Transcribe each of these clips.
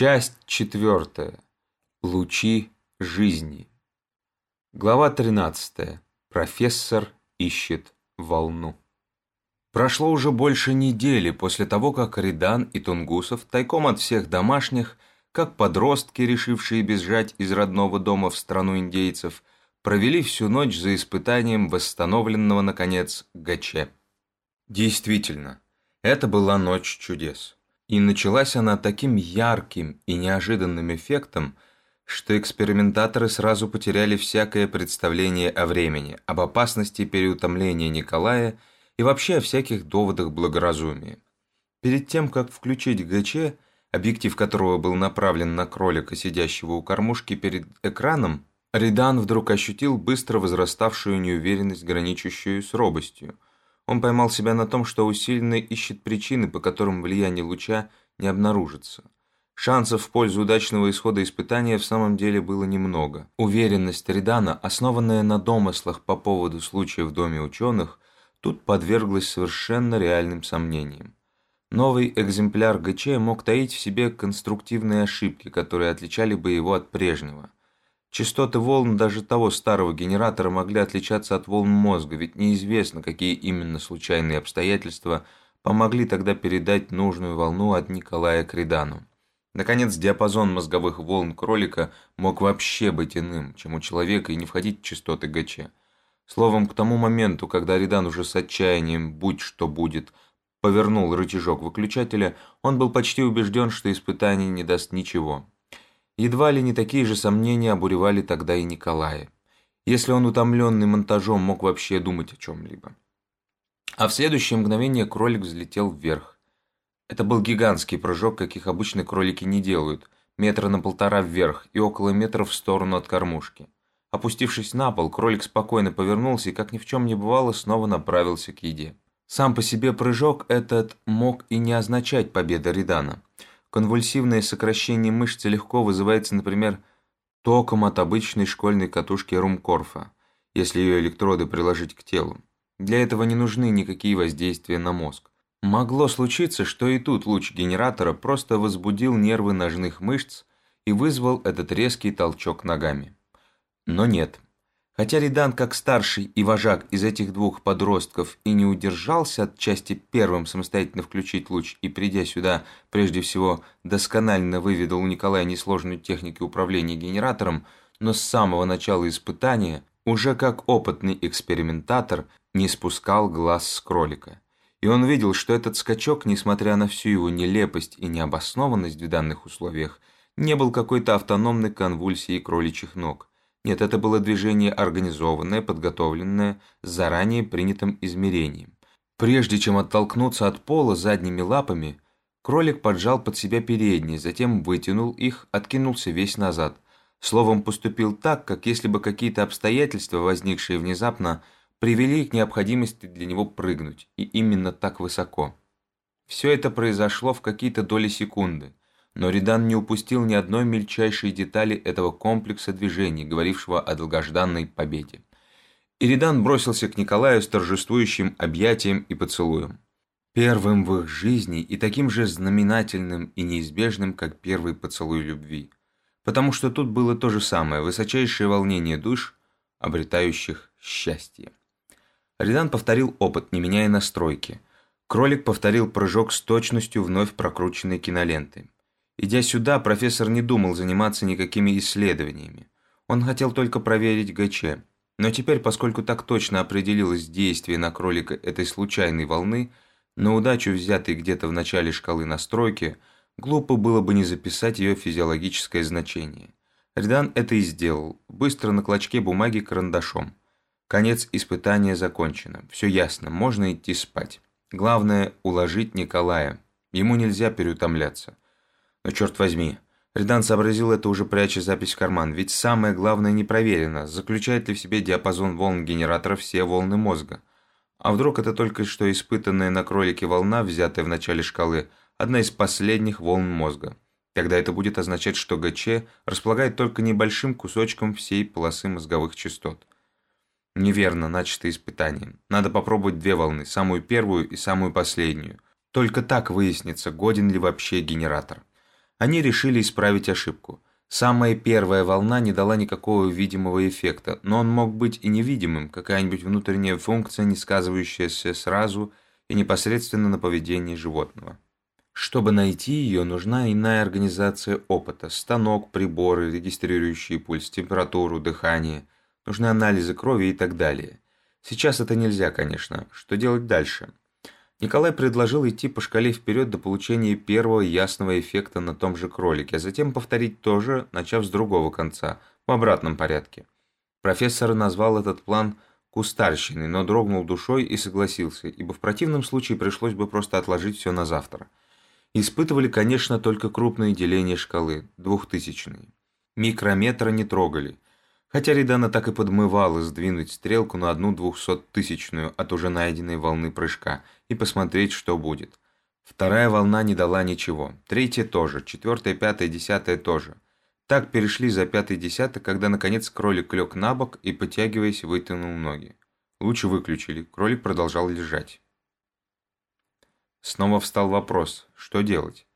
Часть четвертая. Лучи жизни. Глава 13. Профессор ищет волну. Прошло уже больше недели после того, как Ридан и Тунгусов тайком от всех домашних, как подростки, решившие бежать из родного дома в страну индейцев, провели всю ночь за испытанием восстановленного, наконец, Гаче. Действительно, это была ночь чудес. И началась она таким ярким и неожиданным эффектом, что экспериментаторы сразу потеряли всякое представление о времени, об опасности переутомления Николая и вообще о всяких доводах благоразумия. Перед тем, как включить ГЧ, объектив которого был направлен на кролика, сидящего у кормушки перед экраном, Ридан вдруг ощутил быстро возраставшую неуверенность, граничащую с робостью – он поймал себя на том, что усиленно ищет причины, по которым влияние луча не обнаружится. Шансов в пользу удачного исхода испытания в самом деле было немного. Уверенность Ридана, основанная на домыслах по поводу случая в Доме ученых, тут подверглась совершенно реальным сомнениям. Новый экземпляр ГЧ мог таить в себе конструктивные ошибки, которые отличали бы его от прежнего – Частоты волн даже того старого генератора могли отличаться от волн мозга, ведь неизвестно, какие именно случайные обстоятельства помогли тогда передать нужную волну от Николая к Ридану. Наконец, диапазон мозговых волн кролика мог вообще быть иным, чем у человека, и не входить в частоты ГЧ. Словом, к тому моменту, когда Ридан уже с отчаянием «будь что будет» повернул рычажок выключателя, он был почти убежден, что испытание не даст ничего. Едва ли не такие же сомнения обуревали тогда и Николая, если он, утомленный монтажом, мог вообще думать о чем-либо. А в следующее мгновение кролик взлетел вверх. Это был гигантский прыжок, каких обычно кролики не делают, метра на полтора вверх и около метра в сторону от кормушки. Опустившись на пол, кролик спокойно повернулся и, как ни в чем не бывало, снова направился к еде. Сам по себе прыжок этот мог и не означать победы Ридана. Конвульсивное сокращение мышцы легко вызывается, например, током от обычной школьной катушки Румкорфа, если ее электроды приложить к телу. Для этого не нужны никакие воздействия на мозг. Могло случиться, что и тут луч генератора просто возбудил нервы ножных мышц и вызвал этот резкий толчок ногами. Но нет. Хотя Ридан, как старший и вожак из этих двух подростков, и не удержался от части первым самостоятельно включить луч и, придя сюда, прежде всего, досконально выведал у Николая несложную технику управления генератором, но с самого начала испытания, уже как опытный экспериментатор, не спускал глаз с кролика. И он видел, что этот скачок, несмотря на всю его нелепость и необоснованность в данных условиях, не был какой-то автономной конвульсией кроличьих ног. Нет, это было движение организованное, подготовленное, заранее принятым измерением. Прежде чем оттолкнуться от пола задними лапами, кролик поджал под себя передние, затем вытянул их, откинулся весь назад. Словом, поступил так, как если бы какие-то обстоятельства, возникшие внезапно, привели к необходимости для него прыгнуть, и именно так высоко. Все это произошло в какие-то доли секунды но Ридан не упустил ни одной мельчайшей детали этого комплекса движений, говорившего о долгожданной победе. И Ридан бросился к Николаю с торжествующим объятием и поцелуем. Первым в их жизни и таким же знаменательным и неизбежным, как первый поцелуй любви. Потому что тут было то же самое, высочайшее волнение душ, обретающих счастье. Ридан повторил опыт, не меняя настройки. Кролик повторил прыжок с точностью вновь прокрученной киноленты. Идя сюда, профессор не думал заниматься никакими исследованиями. Он хотел только проверить ГЧ. Но теперь, поскольку так точно определилось действие на кролика этой случайной волны, на удачу, взятой где-то в начале шкалы настройки, глупо было бы не записать ее физиологическое значение. Ридан это и сделал, быстро на клочке бумаги карандашом. Конец испытания закончено. Все ясно, можно идти спать. Главное – уложить Николая. Ему нельзя переутомляться. Но черт возьми, Ридан сообразил это уже пряча запись в карман, ведь самое главное не проверено, заключает ли в себе диапазон волн генератора все волны мозга. А вдруг это только что испытанная на кролике волна, взятая в начале шкалы, одна из последних волн мозга. Тогда это будет означать, что ГЧ располагает только небольшим кусочком всей полосы мозговых частот. Неверно, начато испытание. Надо попробовать две волны, самую первую и самую последнюю. Только так выяснится, годен ли вообще генератор. Они решили исправить ошибку. Самая первая волна не дала никакого видимого эффекта, но он мог быть и невидимым, какая-нибудь внутренняя функция, не сказывающаяся сразу и непосредственно на поведении животного. Чтобы найти ее, нужна иная организация опыта, станок, приборы, регистрирующие пульс, температуру, дыхание, нужны анализы крови и так далее. Сейчас это нельзя, конечно. Что делать дальше? Николай предложил идти по шкале вперед до получения первого ясного эффекта на том же кролике, а затем повторить то же, начав с другого конца, в обратном порядке. Профессор назвал этот план кустарщиной, но дрогнул душой и согласился, ибо в противном случае пришлось бы просто отложить все на завтра. Испытывали, конечно, только крупные деления шкалы, двухтысячные. Микрометра не трогали – Хотя Редана так и подмывала сдвинуть стрелку на одну двухсоттысячную от уже найденной волны прыжка и посмотреть, что будет. Вторая волна не дала ничего. Третья тоже. Четвертая, пятая, десятая тоже. Так перешли за пятый десяток, когда наконец кролик лег на бок и, потягиваясь, вытянул ноги. Лучше выключили. Кролик продолжал лежать. Снова встал вопрос, что делать?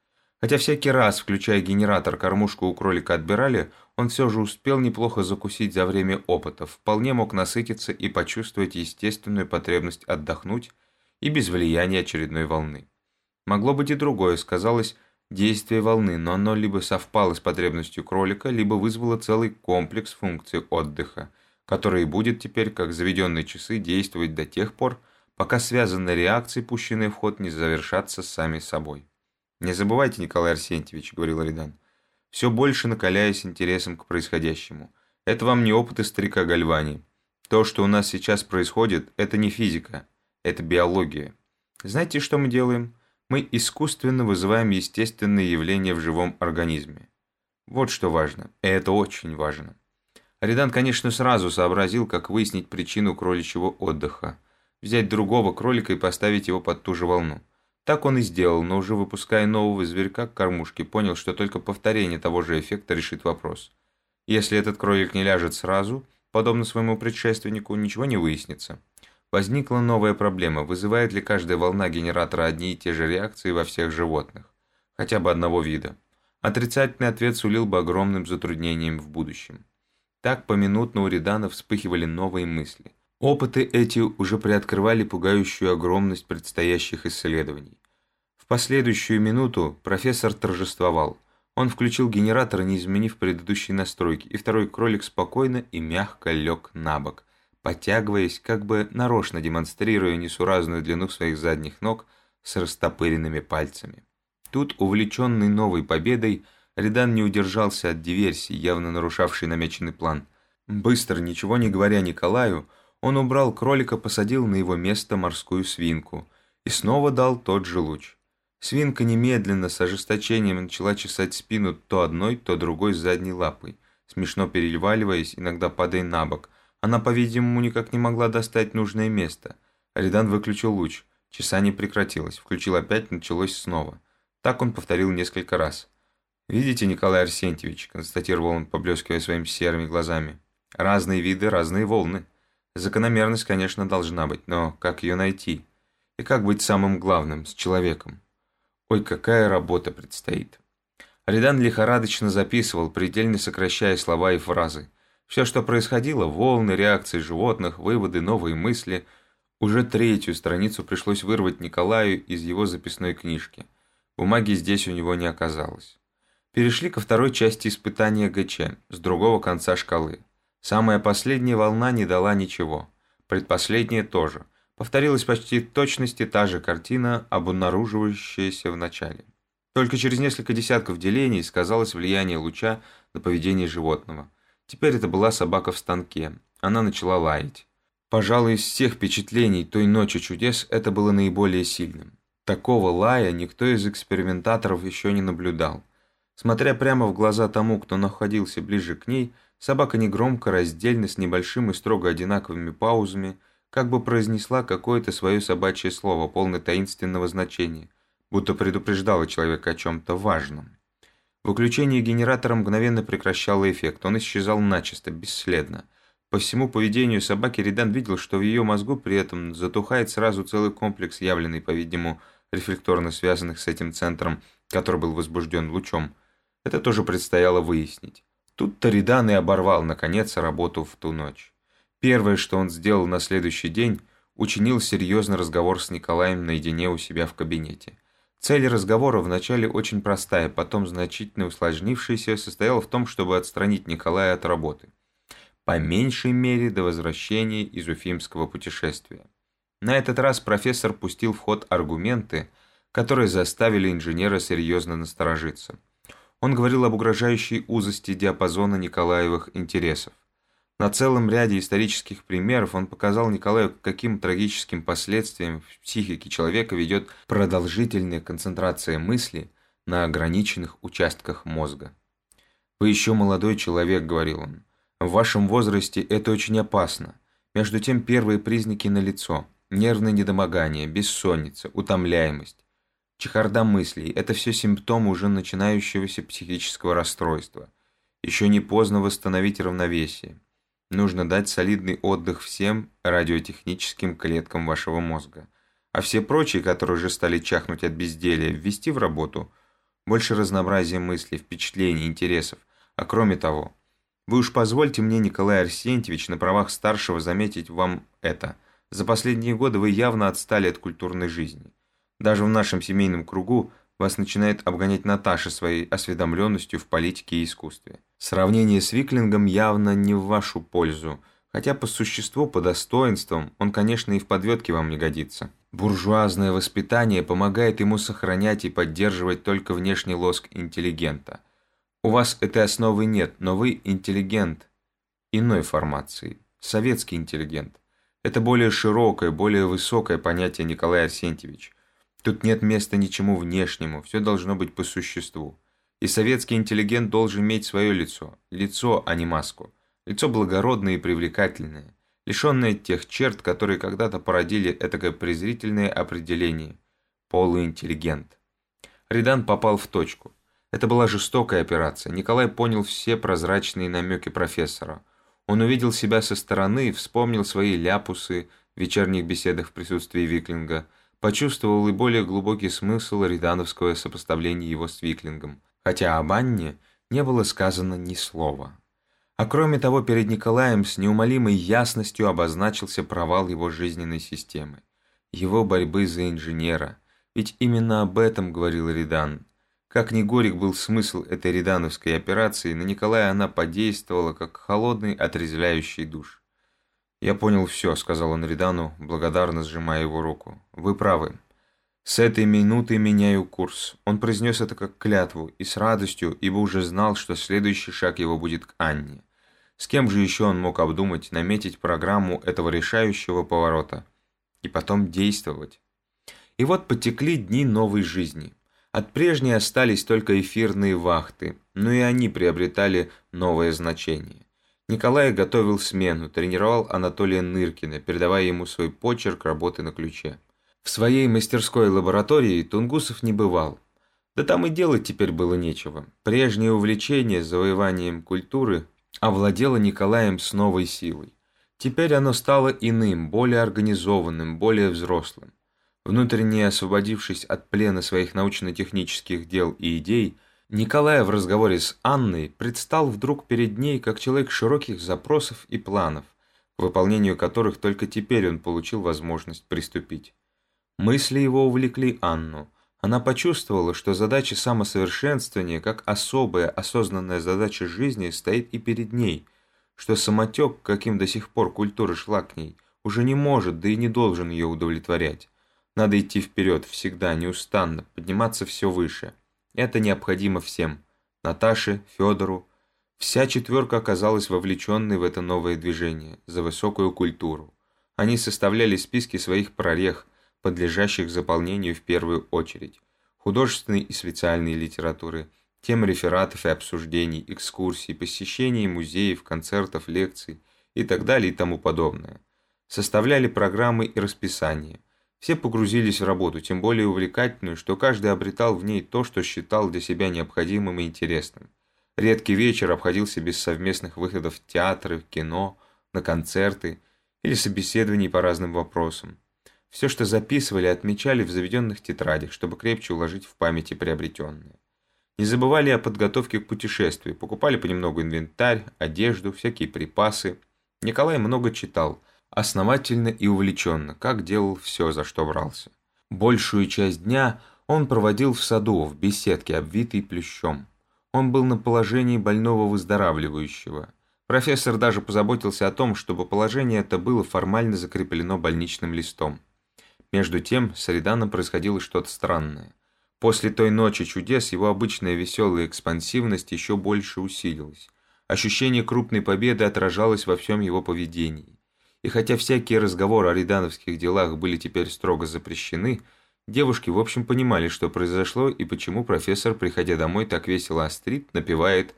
Хотя всякий раз, включая генератор, кормушку у кролика отбирали, он все же успел неплохо закусить за время опыта, вполне мог насытиться и почувствовать естественную потребность отдохнуть и без влияния очередной волны. Могло быть и другое, сказалось действие волны, но оно либо совпало с потребностью кролика, либо вызвало целый комплекс функций отдыха, который будет теперь, как заведенные часы, действовать до тех пор, пока связанные реакции, пущенные в ход, не завершатся сами собой. «Не забывайте, Николай Арсентьевич», — говорил Ридан, все больше накаляясь интересом к происходящему. «Это вам не опыты старика Гальвани. То, что у нас сейчас происходит, это не физика, это биология. Знаете, что мы делаем? Мы искусственно вызываем естественные явления в живом организме. Вот что важно, и это очень важно». Аридан, конечно, сразу сообразил, как выяснить причину кроличьего отдыха. Взять другого кролика и поставить его под ту же волну. Так он и сделал, но уже выпуская нового зверька к кормушке, понял, что только повторение того же эффекта решит вопрос. Если этот кролик не ляжет сразу, подобно своему предшественнику, ничего не выяснится. Возникла новая проблема, вызывает ли каждая волна генератора одни и те же реакции во всех животных, хотя бы одного вида. Отрицательный ответ сулил бы огромным затруднением в будущем. Так поминутно у Редана вспыхивали новые мысли – Опыты эти уже приоткрывали пугающую огромность предстоящих исследований. В последующую минуту профессор торжествовал. Он включил генератор, не изменив предыдущей настройки, и второй кролик спокойно и мягко лег на бок, подтягиваясь, как бы нарочно демонстрируя несуразную длину своих задних ног с растопыренными пальцами. Тут, увлеченный новой победой, Редан не удержался от диверсии, явно нарушавшей намеченный план. Быстро, ничего не говоря Николаю, он убрал кролика, посадил на его место морскую свинку и снова дал тот же луч. Свинка немедленно с ожесточением начала чесать спину то одной, то другой задней лапой, смешно переливаливаясь, иногда падая на бок. Она, по-видимому, никак не могла достать нужное место. Аридан выключил луч. Чесание прекратилось. Включил опять, началось снова. Так он повторил несколько раз. «Видите, Николай Арсентьевич», – констатировал он, поблескивая своими серыми глазами, – «разные виды, разные волны». Закономерность, конечно, должна быть, но как ее найти? И как быть самым главным, с человеком? Ой, какая работа предстоит. Аридан лихорадочно записывал, предельно сокращая слова и фразы. Все, что происходило, волны, реакции животных, выводы, новые мысли. Уже третью страницу пришлось вырвать Николаю из его записной книжки. Бумаги здесь у него не оказалось. Перешли ко второй части испытания ГЧ, с другого конца шкалы. Самая последняя волна не дала ничего. Предпоследняя тоже. Повторилась почти в точности та же картина, обнаруживающаяся в начале. Только через несколько десятков делений сказалось влияние луча на поведение животного. Теперь это была собака в станке. Она начала лаять. Пожалуй, из всех впечатлений той ночи чудес это было наиболее сильным. Такого лая никто из экспериментаторов еще не наблюдал. Смотря прямо в глаза тому, кто находился ближе к ней, Собака негромко, раздельно, с небольшим и строго одинаковыми паузами, как бы произнесла какое-то свое собачье слово, полное таинственного значения, будто предупреждала человека о чем-то важном. Выключение генератора мгновенно прекращало эффект, он исчезал начисто, бесследно. По всему поведению собаки Редан видел, что в ее мозгу при этом затухает сразу целый комплекс, явленный, по-видимому, рефлекторно связанных с этим центром, который был возбужден лучом – Это тоже предстояло выяснить. Тут Торидан и оборвал, наконец, работу в ту ночь. Первое, что он сделал на следующий день, учинил серьезный разговор с Николаем наедине у себя в кабинете. Цель разговора вначале очень простая, потом значительно усложнившаяся, состояла в том, чтобы отстранить Николая от работы. По меньшей мере до возвращения из уфимского путешествия. На этот раз профессор пустил в ход аргументы, которые заставили инженера серьезно насторожиться. Он говорил об угрожающей узости диапазона Николаевых интересов. На целом ряде исторических примеров он показал Николаю, каким трагическим последствиям в психике человека ведет продолжительная концентрация мысли на ограниченных участках мозга. «Вы еще молодой человек», — говорил он. «В вашем возрасте это очень опасно. Между тем первые признаки налицо. Нервное недомогание, бессонница, утомляемость. Чехарда мыслей – это все симптомы уже начинающегося психического расстройства. Еще не поздно восстановить равновесие. Нужно дать солидный отдых всем радиотехническим клеткам вашего мозга. А все прочие, которые уже стали чахнуть от безделия, ввести в работу больше разнообразия мыслей, впечатлений, интересов. А кроме того, вы уж позвольте мне, Николай Арсентьевич, на правах старшего заметить вам это. За последние годы вы явно отстали от культурной жизни. Даже в нашем семейном кругу вас начинает обгонять Наташа своей осведомленностью в политике и искусстве. Сравнение с Виклингом явно не в вашу пользу, хотя по существу, по достоинствам, он, конечно, и в подведке вам не годится. Буржуазное воспитание помогает ему сохранять и поддерживать только внешний лоск интеллигента. У вас этой основы нет, но вы интеллигент иной формации, советский интеллигент. Это более широкое, более высокое понятие Николай Арсентьевич. Тут нет места ничему внешнему, все должно быть по существу. И советский интеллигент должен иметь свое лицо. Лицо, а не маску. Лицо благородное и привлекательное, лишенное тех черт, которые когда-то породили этакое презрительное определение. Полуинтеллигент. Ридан попал в точку. Это была жестокая операция. Николай понял все прозрачные намеки профессора. Он увидел себя со стороны, вспомнил свои ляпусы в вечерних беседах в присутствии Виклинга, почувствовал и более глубокий смысл ридановского сопоставления его с Виклингом хотя об Анне не было сказано ни слова. А кроме того, перед Николаем с неумолимой ясностью обозначился провал его жизненной системы, его борьбы за инженера. Ведь именно об этом говорил Ридан. Как ни горек был смысл этой ридановской операции, на Николая она подействовала, как холодный отрезвляющий душ. «Я понял все», — сказал он Ридану, благодарно сжимая его руку. «Вы правы. С этой минуты меняю курс. Он произнес это как клятву и с радостью, ибо уже знал, что следующий шаг его будет к Анне. С кем же еще он мог обдумать, наметить программу этого решающего поворота? И потом действовать. И вот потекли дни новой жизни. От прежней остались только эфирные вахты, но и они приобретали новое значение. Николай готовил смену, тренировал Анатолия Ныркина, передавая ему свой почерк работы на ключе. В своей мастерской лаборатории Тунгусов не бывал. Да там и делать теперь было нечего. Прежнее увлечение завоеванием культуры овладело Николаем с новой силой. Теперь оно стало иным, более организованным, более взрослым. Внутренне освободившись от плена своих научно-технических дел и идей, Николай в разговоре с Анной предстал вдруг перед ней как человек широких запросов и планов, к выполнению которых только теперь он получил возможность приступить. Мысли его увлекли Анну. Она почувствовала, что задача самосовершенствования, как особая осознанная задача жизни, стоит и перед ней, что самотек, каким до сих пор культура шла к ней, уже не может, да и не должен ее удовлетворять. Надо идти вперед, всегда, неустанно, подниматься все выше. Это необходимо всем. Наташе, Федору. Вся четверка оказалась вовлеченной в это новое движение, за высокую культуру. Они составляли списки своих прорех, подлежащих заполнению в первую очередь, художественной и специальной литературы, тем рефератов и обсуждений, экскурсий, посещений музеев, концертов, лекций и так далее и тому подобное. Составляли программы и расписание. Все погрузились в работу, тем более увлекательную, что каждый обретал в ней то, что считал для себя необходимым и интересным. Редкий вечер обходился без совместных выходов в театры, в кино, на концерты или собеседований по разным вопросам. Все, что записывали, отмечали в заведенных тетрадях, чтобы крепче уложить в памяти приобретенное. Не забывали о подготовке к путешествию, покупали понемногу инвентарь, одежду, всякие припасы. Николай много читал, основательно и увлеченно, как делал все, за что брался. Большую часть дня он проводил в саду, в беседке, обвитой плющом. Он был на положении больного выздоравливающего. Профессор даже позаботился о том, чтобы положение это было формально закреплено больничным листом. Между тем с Ариданом происходило что-то странное. После той ночи чудес его обычная веселая экспансивность еще больше усилилась. Ощущение крупной победы отражалось во всем его поведении. И хотя всякие разговоры о ридановских делах были теперь строго запрещены, девушки в общем понимали, что произошло и почему профессор, приходя домой, так весело острит, напевает,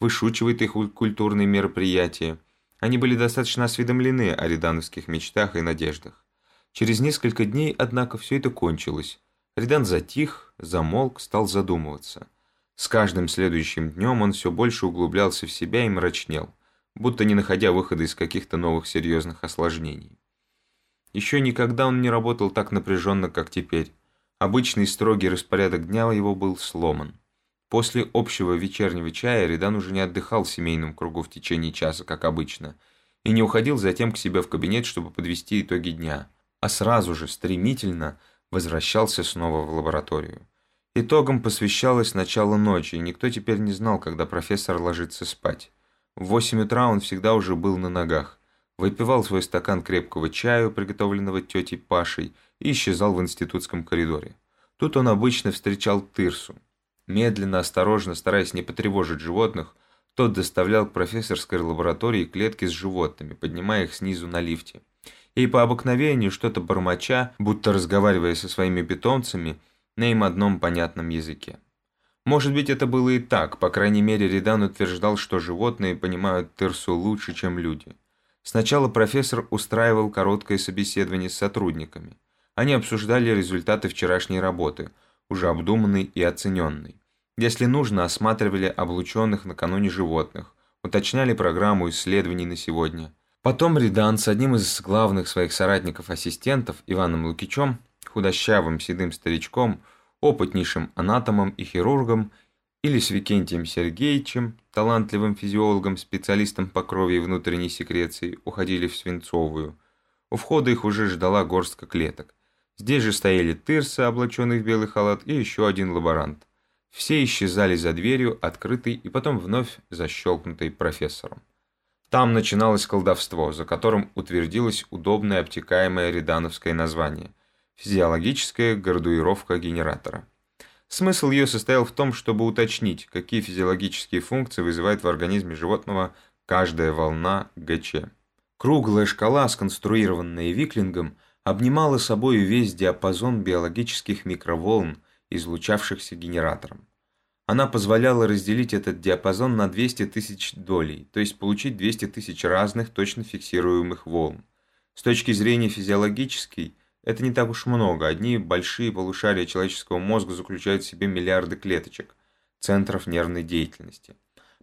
вышучивает их культурные мероприятия. Они были достаточно осведомлены о ридановских мечтах и надеждах. Через несколько дней, однако, все это кончилось. Ридан затих, замолк, стал задумываться. С каждым следующим днем он все больше углублялся в себя и мрачнел будто не находя выхода из каких-то новых серьезных осложнений. Еще никогда он не работал так напряженно, как теперь. Обычный строгий распорядок дня его был сломан. После общего вечернего чая Редан уже не отдыхал в семейном кругу в течение часа, как обычно, и не уходил затем к себе в кабинет, чтобы подвести итоги дня, а сразу же, стремительно, возвращался снова в лабораторию. Итогам посвящалось начало ночи, и никто теперь не знал, когда профессор ложится спать. В восемь утра он всегда уже был на ногах, выпивал свой стакан крепкого чаю, приготовленного тетей Пашей, и исчезал в институтском коридоре. Тут он обычно встречал Тырсу. Медленно, осторожно, стараясь не потревожить животных, тот доставлял к профессорской лаборатории клетки с животными, поднимая их снизу на лифте. И по обыкновению что-то бормоча, будто разговаривая со своими питомцами, на им одном понятном языке. Может быть, это было и так, по крайней мере, Редан утверждал, что животные понимают Терсу лучше, чем люди. Сначала профессор устраивал короткое собеседование с сотрудниками. Они обсуждали результаты вчерашней работы, уже обдуманной и оцененной. Если нужно, осматривали облученных накануне животных, уточняли программу исследований на сегодня. Потом Редан с одним из главных своих соратников-ассистентов, Иваном Лукичем, худощавым седым старичком, опытнейшим анатомом и хирургом, или с Викентием Сергеевичем, талантливым физиологом, специалистом по крови и внутренней секреции, уходили в Свинцовую. У входа их уже ждала горстка клеток. Здесь же стояли тырсы, облаченный в белый халат, и еще один лаборант. Все исчезали за дверью, открытой и потом вновь защелкнутой профессором. Там начиналось колдовство, за которым утвердилось удобное обтекаемое редановское название физиологическая градуировка генератора. Смысл ее состоял в том, чтобы уточнить, какие физиологические функции вызывает в организме животного каждая волна ГЧ. Круглая шкала, сконструированная Виклингом, обнимала собой весь диапазон биологических микроволн, излучавшихся генератором. Она позволяла разделить этот диапазон на 200 тысяч долей, то есть получить 200 тысяч разных точно фиксируемых волн. С точки зрения физиологической, это не так уж много. Одни большие полушария человеческого мозга заключают в себе миллиарды клеточек, центров нервной деятельности.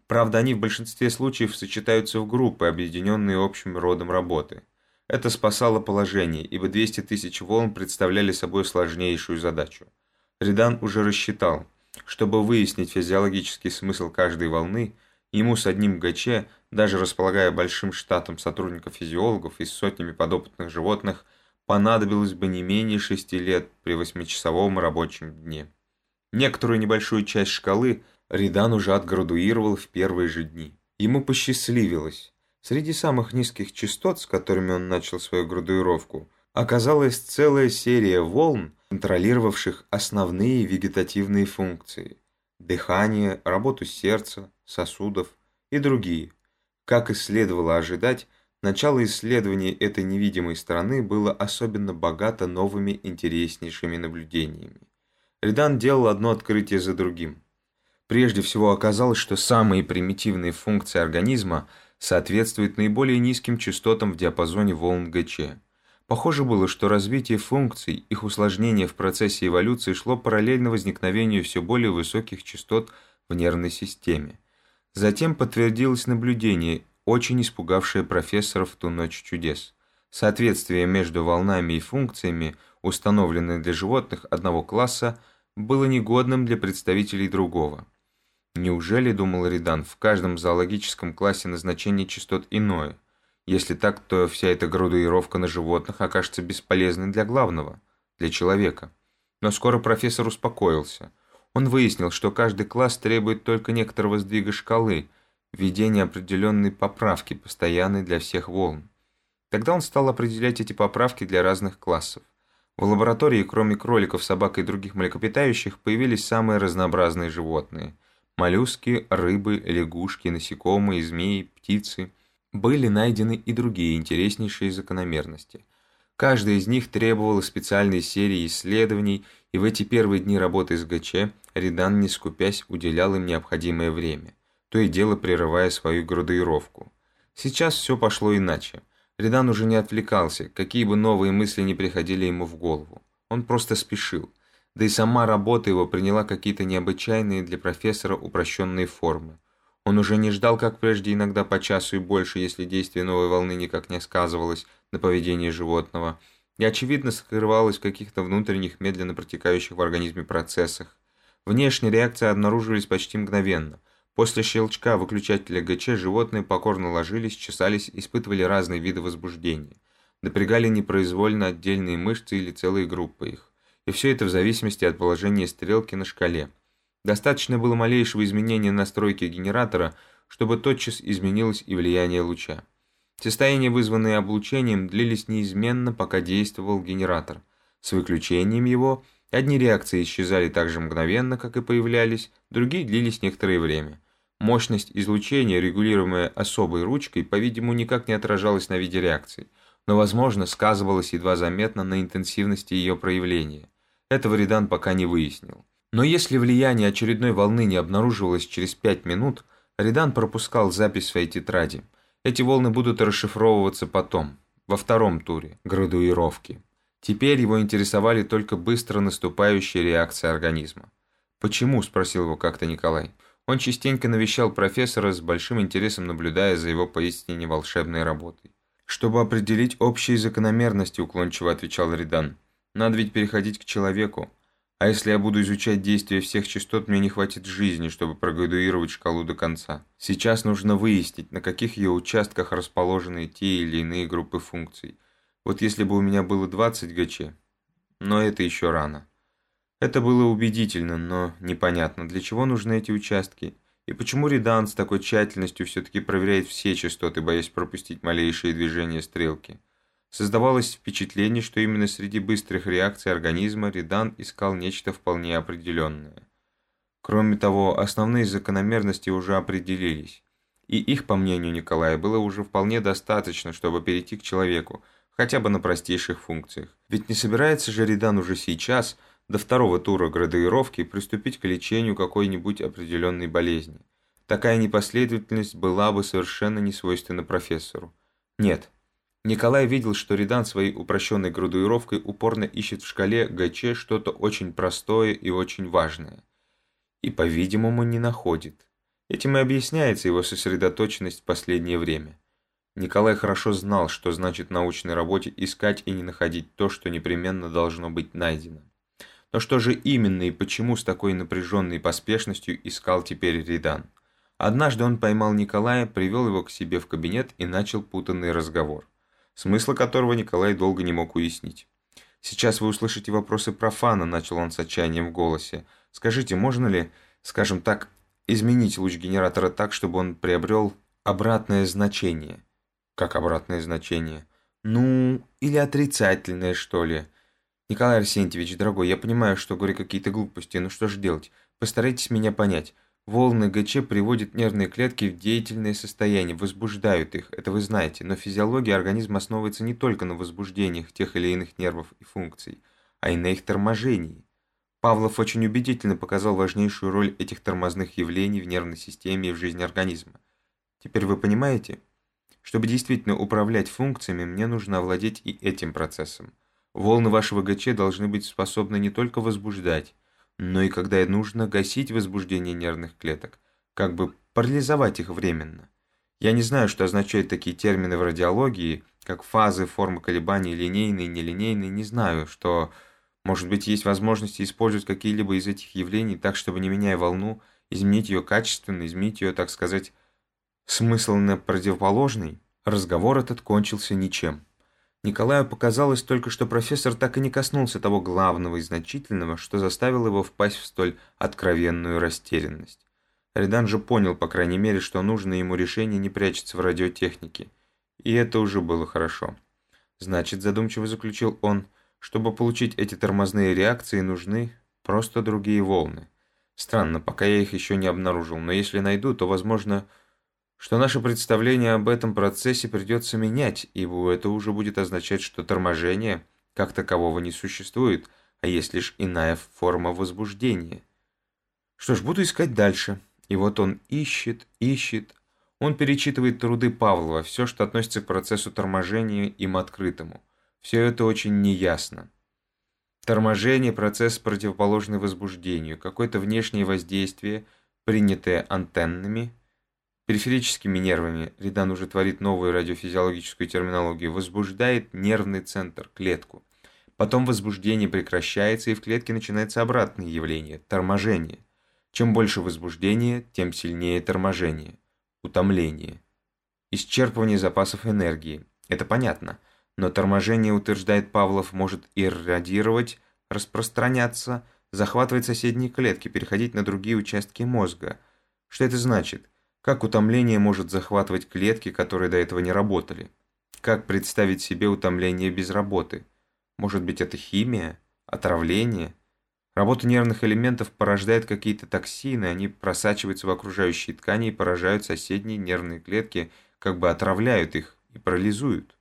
Правда, они в большинстве случаев сочетаются в группы, объединенные общим родом работы. Это спасало положение, ибо 200 тысяч волн представляли собой сложнейшую задачу. Редан уже рассчитал, чтобы выяснить физиологический смысл каждой волны, ему с одним ГЧ, даже располагая большим штатом сотрудников-физиологов и сотнями подопытных животных, понадобилось бы не менее шести лет при восьмичасовом рабочем дне. Некоторую небольшую часть шкалы Ридан уже отградуировал в первые же дни. Ему посчастливилось. Среди самых низких частот, с которыми он начал свою градуировку, оказалась целая серия волн, контролировавших основные вегетативные функции – дыхание, работу сердца, сосудов и другие. Как и следовало ожидать, Начало исследования этой невидимой стороны было особенно богато новыми интереснейшими наблюдениями. Ридан делал одно открытие за другим. Прежде всего оказалось, что самые примитивные функции организма соответствуют наиболее низким частотам в диапазоне волн ГЧ. Похоже было, что развитие функций, их усложнение в процессе эволюции шло параллельно возникновению все более высоких частот в нервной системе. Затем подтвердилось наблюдение очень испугавшее профессора в ту ночь чудес. Соответствие между волнами и функциями, установленных для животных одного класса, было негодным для представителей другого. Неужели, думал Ридан, в каждом зоологическом классе назначение частот иное? Если так, то вся эта градуировка на животных окажется бесполезной для главного, для человека. Но скоро профессор успокоился. Он выяснил, что каждый класс требует только некоторого сдвига шкалы, введения определенной поправки, постоянной для всех волн. Тогда он стал определять эти поправки для разных классов. В лаборатории, кроме кроликов, собак и других млекопитающих, появились самые разнообразные животные. Моллюски, рыбы, лягушки, насекомые, змеи, птицы. Были найдены и другие интереснейшие закономерности. Каждая из них требовала специальной серии исследований, и в эти первые дни работы с ГЧ Ридан, не скупясь, уделял им необходимое время, то и дело прерывая свою градуировку. Сейчас все пошло иначе. Ридан уже не отвлекался, какие бы новые мысли не приходили ему в голову. Он просто спешил. Да и сама работа его приняла какие-то необычайные для профессора упрощенные формы. Он уже не ждал, как прежде, иногда по часу и больше, если действие новой волны никак не сказывалось на поведении животного, и, очевидно, скрывалось в каких-то внутренних, медленно протекающих в организме процессах. Внешние реакции обнаруживались почти мгновенно – После щелчка выключателя ГЧ животные покорно ложились, чесались, испытывали разные виды возбуждения. Напрягали непроизвольно отдельные мышцы или целые группы их. И все это в зависимости от положения стрелки на шкале. Достаточно было малейшего изменения настройки генератора, чтобы тотчас изменилось и влияние луча. Состояния, вызванные облучением, длились неизменно, пока действовал генератор. С выключением его одни реакции исчезали так же мгновенно, как и появлялись, другие длились некоторое время. Мощность излучения, регулируемая особой ручкой, по-видимому, никак не отражалась на виде реакций, но, возможно, сказывалась едва заметно на интенсивности ее проявления. Этого Редан пока не выяснил. Но если влияние очередной волны не обнаруживалось через 5 минут, Редан пропускал запись в своей тетради. Эти волны будут расшифровываться потом, во втором туре градуировки. Теперь его интересовали только быстро наступающие реакции организма. «Почему?» – спросил его как-то Николай. Он частенько навещал профессора с большим интересом, наблюдая за его поистине волшебной работой. «Чтобы определить общие закономерности», – уклончиво отвечал Ридан. «Надо ведь переходить к человеку. А если я буду изучать действия всех частот, мне не хватит жизни, чтобы проградуировать шкалу до конца. Сейчас нужно выяснить, на каких ее участках расположены те или иные группы функций. Вот если бы у меня было 20 ГЧ. Но это еще рано». Это было убедительно, но непонятно, для чего нужны эти участки, и почему Редан с такой тщательностью все-таки проверяет все частоты, боясь пропустить малейшие движения стрелки. Создавалось впечатление, что именно среди быстрых реакций организма Редан искал нечто вполне определенное. Кроме того, основные закономерности уже определились, и их, по мнению Николая, было уже вполне достаточно, чтобы перейти к человеку, хотя бы на простейших функциях. Ведь не собирается же Редан уже сейчас – до второго тура градуировки приступить к лечению какой-нибудь определенной болезни. Такая непоследовательность была бы совершенно не свойственна профессору. Нет. Николай видел, что Редан своей упрощенной градуировкой упорно ищет в шкале ГЧ что-то очень простое и очень важное. И, по-видимому, не находит. Этим и объясняется его сосредоточенность в последнее время. Николай хорошо знал, что значит в научной работе искать и не находить то, что непременно должно быть найдено. Но что же именно и почему с такой напряженной поспешностью искал теперь Ридан? Однажды он поймал Николая, привел его к себе в кабинет и начал путанный разговор, смысла которого Николай долго не мог уяснить. «Сейчас вы услышите вопросы про Фана», – начал он с отчаянием в голосе. «Скажите, можно ли, скажем так, изменить луч генератора так, чтобы он приобрел обратное значение?» «Как обратное значение?» «Ну, или отрицательное, что ли?» «Николай Арсентьевич, дорогой, я понимаю, что говорю какие-то глупости, но что же делать? Постарайтесь меня понять. Волны ГЧ приводят нервные клетки в деятельное состояние, возбуждают их, это вы знаете, но физиология организма основывается не только на возбуждениях тех или иных нервов и функций, а и на их торможении. Павлов очень убедительно показал важнейшую роль этих тормозных явлений в нервной системе и в жизни организма. Теперь вы понимаете? Чтобы действительно управлять функциями, мне нужно овладеть и этим процессом. Волны вашего ГЧ должны быть способны не только возбуждать, но и, когда нужно, гасить возбуждение нервных клеток, как бы парализовать их временно. Я не знаю, что означают такие термины в радиологии, как фазы, формы колебаний, линейные, нелинейные, не знаю, что, может быть, есть возможность использовать какие-либо из этих явлений так, чтобы, не меняя волну, изменить ее качественно, изменить ее, так сказать, смысл на противоположный, разговор этот кончился ничем. Николаю показалось только, что профессор так и не коснулся того главного и значительного, что заставило его впасть в столь откровенную растерянность. Ридан же понял, по крайней мере, что нужное ему решение не прячется в радиотехнике. И это уже было хорошо. Значит, задумчиво заключил он, чтобы получить эти тормозные реакции, нужны просто другие волны. Странно, пока я их еще не обнаружил, но если найду, то, возможно, что наше представление об этом процессе придется менять, ибо это уже будет означать, что торможение как такового не существует, а есть лишь иная форма возбуждения. Что ж, буду искать дальше. И вот он ищет, ищет. Он перечитывает труды Павлова, все, что относится к процессу торможения им открытому. Все это очень неясно. Торможение – процесс противоположный возбуждению, какое-то внешнее воздействие, принятое антеннами – периферическими нервами, Редан уже творит новую радиофизиологическую терминологию, возбуждает нервный центр, клетку. Потом возбуждение прекращается, и в клетке начинается обратное явление – торможение. Чем больше возбуждения, тем сильнее торможение, утомление. Исчерпывание запасов энергии. Это понятно. Но торможение, утверждает Павлов, может иррадировать, распространяться, захватывать соседние клетки, переходить на другие участки мозга. Что это значит? Как утомление может захватывать клетки, которые до этого не работали? Как представить себе утомление без работы? Может быть, это химия? Отравление? Работа нервных элементов порождает какие-то токсины, они просачиваются в окружающие ткани и поражают соседние нервные клетки, как бы отравляют их и парализуют.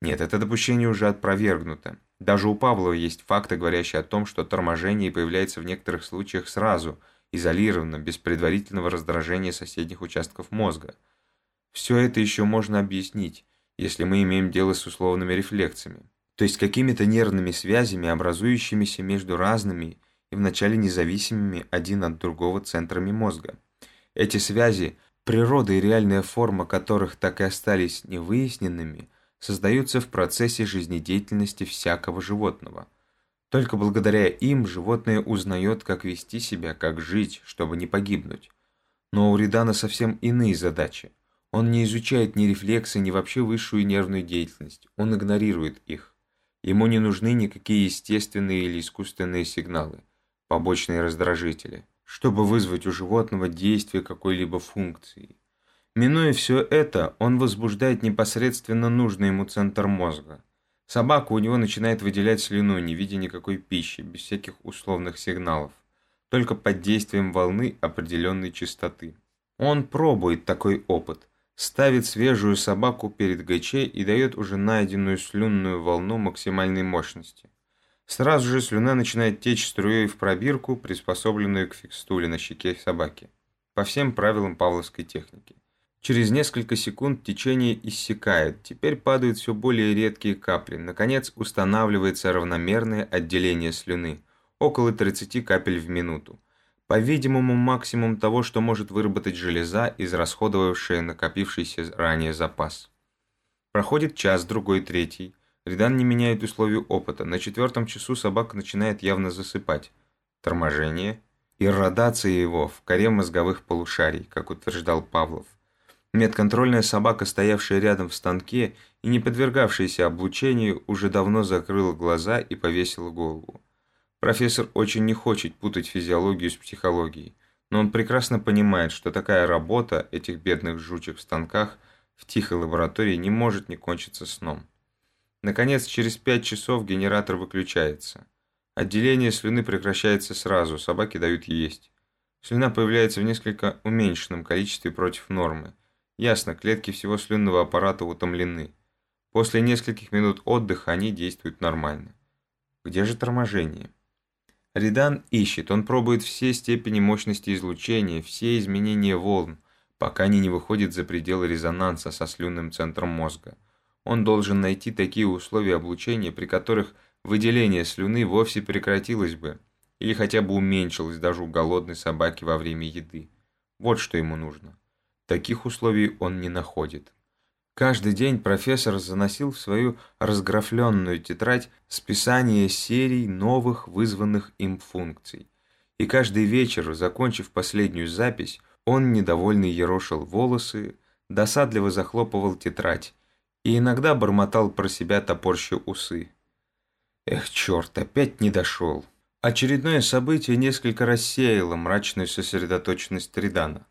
Нет, это допущение уже опровергнуто. Даже у Павлова есть факты, говорящие о том, что торможение появляется в некоторых случаях сразу – изолированно, без предварительного раздражения соседних участков мозга. Все это еще можно объяснить, если мы имеем дело с условными рефлексами, то есть какими-то нервными связями, образующимися между разными и вначале независимыми один от другого центрами мозга. Эти связи, природа и реальная форма которых так и остались невыясненными, создаются в процессе жизнедеятельности всякого животного – только благодаря им животное узнает, как вести себя, как жить, чтобы не погибнуть. Но у Ридана совсем иные задачи. Он не изучает ни рефлексы, ни вообще высшую нервную деятельность. Он игнорирует их. Ему не нужны никакие естественные или искусственные сигналы, побочные раздражители, чтобы вызвать у животного действие какой-либо функции. Минуя все это, он возбуждает непосредственно нужный ему центр мозга – Собака у него начинает выделять слюну, не видя никакой пищи, без всяких условных сигналов, только под действием волны определенной частоты. Он пробует такой опыт, ставит свежую собаку перед ГЧ и дает уже найденную слюнную волну максимальной мощности. Сразу же слюна начинает течь струей в пробирку, приспособленную к фикстуле на щеке собаки, по всем правилам павловской техники. Через несколько секунд течение иссякает, теперь падают все более редкие капли. Наконец устанавливается равномерное отделение слюны, около 30 капель в минуту. По-видимому, максимум того, что может выработать железа, израсходовавшая накопившийся ранее запас. Проходит час, другой, третий. Редан не меняет условий опыта. На четвертом часу собака начинает явно засыпать. Торможение. Иррадация его в коре мозговых полушарий, как утверждал Павлов. Медконтрольная собака, стоявшая рядом в станке и не подвергавшаяся облучению, уже давно закрыла глаза и повесила голову. Профессор очень не хочет путать физиологию с психологией, но он прекрасно понимает, что такая работа этих бедных жучек в станках в тихой лаборатории не может не кончиться сном. Наконец, через пять часов генератор выключается. Отделение слюны прекращается сразу, собаки дают есть. Слюна появляется в несколько уменьшенном количестве против нормы. Ясно, клетки всего слюнного аппарата утомлены. После нескольких минут отдыха они действуют нормально. Где же торможение? Ридан ищет, он пробует все степени мощности излучения, все изменения волн, пока они не выходят за пределы резонанса со слюнным центром мозга. Он должен найти такие условия облучения, при которых выделение слюны вовсе прекратилось бы, или хотя бы уменьшилось даже у голодной собаки во время еды. Вот что ему нужно. Таких условий он не находит. Каждый день профессор заносил в свою разграфленную тетрадь списание серий новых вызванных им функций. и каждый вечер, закончив последнюю запись, он, недовольный, ерошил волосы, досадливо захлопывал тетрадь и иногда бормотал про себя топорща усы. Эх, черт, опять не дошел. Очередное событие несколько рассеяло мрачную сосредоточенность Ридана.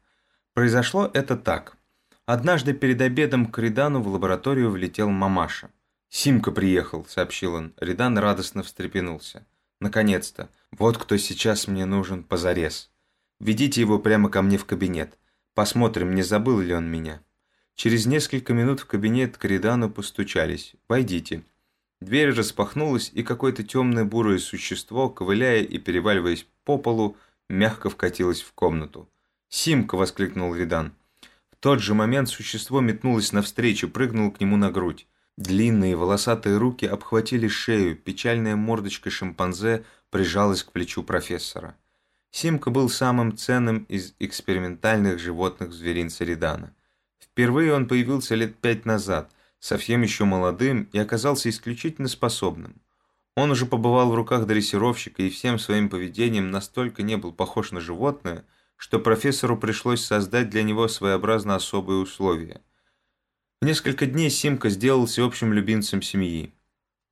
Произошло это так. Однажды перед обедом к Ридану в лабораторию влетел мамаша. «Симка приехал», — сообщил он. Ридан радостно встрепенулся. «Наконец-то! Вот кто сейчас мне нужен позарез. Ведите его прямо ко мне в кабинет. Посмотрим, не забыл ли он меня». Через несколько минут в кабинет к Ридану постучались. «Войдите». Дверь распахнулась, и какое-то темное бурое существо, ковыляя и переваливаясь по полу, мягко вкатилось в комнату. «Симка!» – воскликнул Ридан. В тот же момент существо метнулось навстречу, прыгнуло к нему на грудь. Длинные волосатые руки обхватили шею, печальная мордочка шимпанзе прижалась к плечу профессора. Симка был самым ценным из экспериментальных животных зверинца Редана. Впервые он появился лет пять назад, совсем еще молодым и оказался исключительно способным. Он уже побывал в руках дрессировщика и всем своим поведением настолько не был похож на животное, что профессору пришлось создать для него своеобразно особые условия – в несколько дней Симка сделался общим любимцем семьи.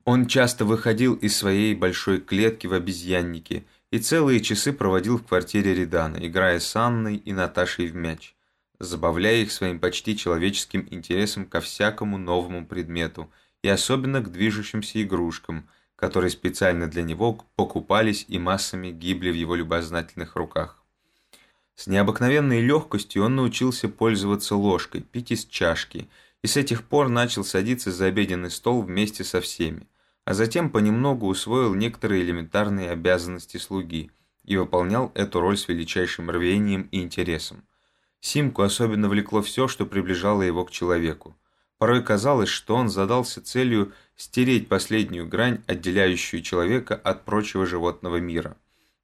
Он часто выходил из своей большой клетки в обезьяннике и целые часы проводил в квартире Редана, играя с Анной и Наташей в мяч, забавляя их своим почти человеческим интересом ко всякому новому предмету и особенно к движущимся игрушкам, которые специально для него покупались и массами гибли в его любознательных руках. С необыкновенной легкостью он научился пользоваться ложкой, пить из чашки – и с этих пор начал садиться за обеденный стол вместе со всеми, а затем понемногу усвоил некоторые элементарные обязанности слуги и выполнял эту роль с величайшим рвением и интересом. Симку особенно влекло все, что приближало его к человеку. Порой казалось, что он задался целью стереть последнюю грань, отделяющую человека от прочего животного мира.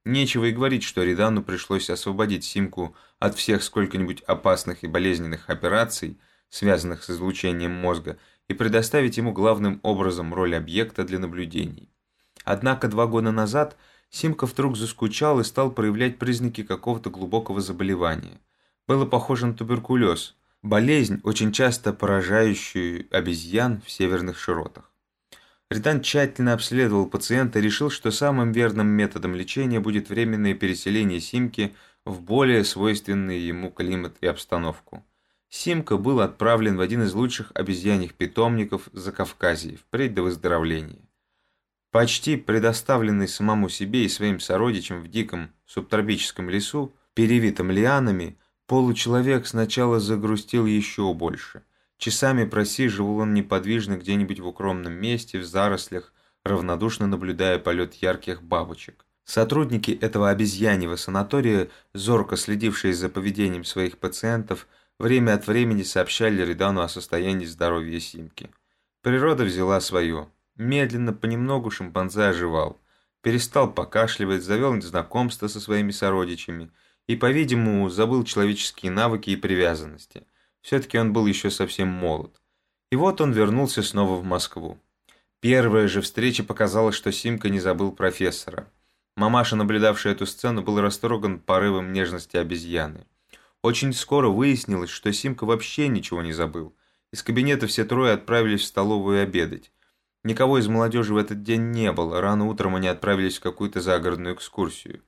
Нечего и говорить, что Ридану пришлось освободить Симку от всех сколько-нибудь опасных и болезненных операций – связанных с излучением мозга, и предоставить ему главным образом роль объекта для наблюдений. Однако два года назад Симка вдруг заскучал и стал проявлять признаки какого-то глубокого заболевания. Было похоже на туберкулез, болезнь, очень часто поражающую обезьян в северных широтах. Ридан тщательно обследовал пациента и решил, что самым верным методом лечения будет временное переселение Симки в более свойственный ему климат и обстановку. Симка был отправлен в один из лучших обезьяньих питомников Закавказья впредь до выздоровления. Почти предоставленный самому себе и своим сородичам в диком субтропическом лесу, перевитом лианами, получеловек сначала загрустил еще больше. Часами просиживал он неподвижно где-нибудь в укромном месте, в зарослях, равнодушно наблюдая полет ярких бабочек. Сотрудники этого обезьяньего санатория, зорко следившие за поведением своих пациентов, время от времени сообщали Редану о состоянии здоровья Симки. Природа взяла свое. Медленно, понемногу шимпанзе оживал. Перестал покашливать, завел знакомство со своими сородичами и, по-видимому, забыл человеческие навыки и привязанности. Все-таки он был еще совсем молод. И вот он вернулся снова в Москву. Первая же встреча показала, что Симка не забыл профессора. Мамаша, наблюдавшая эту сцену, был растроган порывом нежности обезьяны. Очень скоро выяснилось, что Симка вообще ничего не забыл. Из кабинета все трое отправились в столовую обедать. Никого из молодежи в этот день не было, рано утром они отправились в какую-то загородную экскурсию.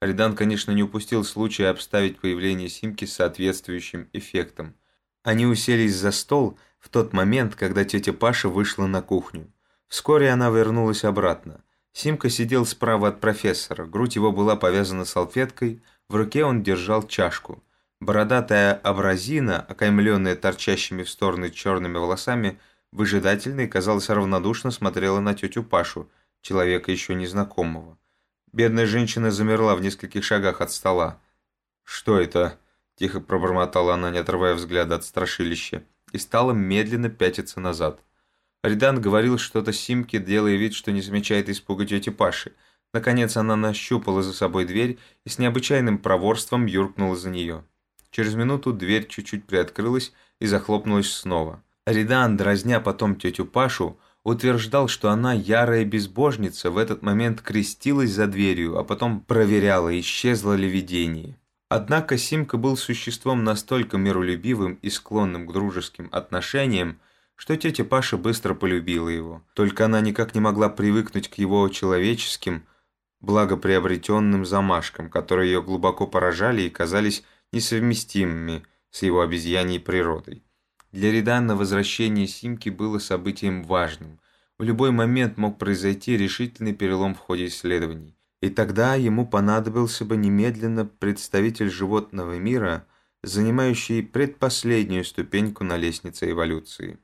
Ридан, конечно, не упустил случая обставить появление Симки с соответствующим эффектом. Они уселись за стол в тот момент, когда тетя Паша вышла на кухню. Вскоре она вернулась обратно. Симка сидел справа от профессора, грудь его была повязана салфеткой, в руке он держал чашку – Бородатая абразина, окаймленная торчащими в стороны черными волосами, выжидательно и, казалось, равнодушно смотрела на тетю Пашу, человека еще незнакомого. Бедная женщина замерла в нескольких шагах от стола. «Что это?» – тихо пробормотала она, не отрывая взгляда от страшилища, и стала медленно пятиться назад. Ридан говорил что-то Симке, делая вид, что не замечает испуга тети Паши. Наконец она нащупала за собой дверь и с необычайным проворством юркнула за нее. Через минуту дверь чуть-чуть приоткрылась и захлопнулась снова. Ридан, дразня потом тетю Пашу, утверждал, что она, ярая безбожница, в этот момент крестилась за дверью, а потом проверяла, исчезло ли видение. Однако Симка был существом настолько миролюбивым и склонным к дружеским отношениям, что тетя Паша быстро полюбила его. Только она никак не могла привыкнуть к его человеческим, благоприобретенным замашкам, которые ее глубоко поражали и казались несовместимыми с его обезьяньей природой. Для Редана возвращение Симки было событием важным. В любой момент мог произойти решительный перелом в ходе исследований. И тогда ему понадобился бы немедленно представитель животного мира, занимающий предпоследнюю ступеньку на лестнице эволюции.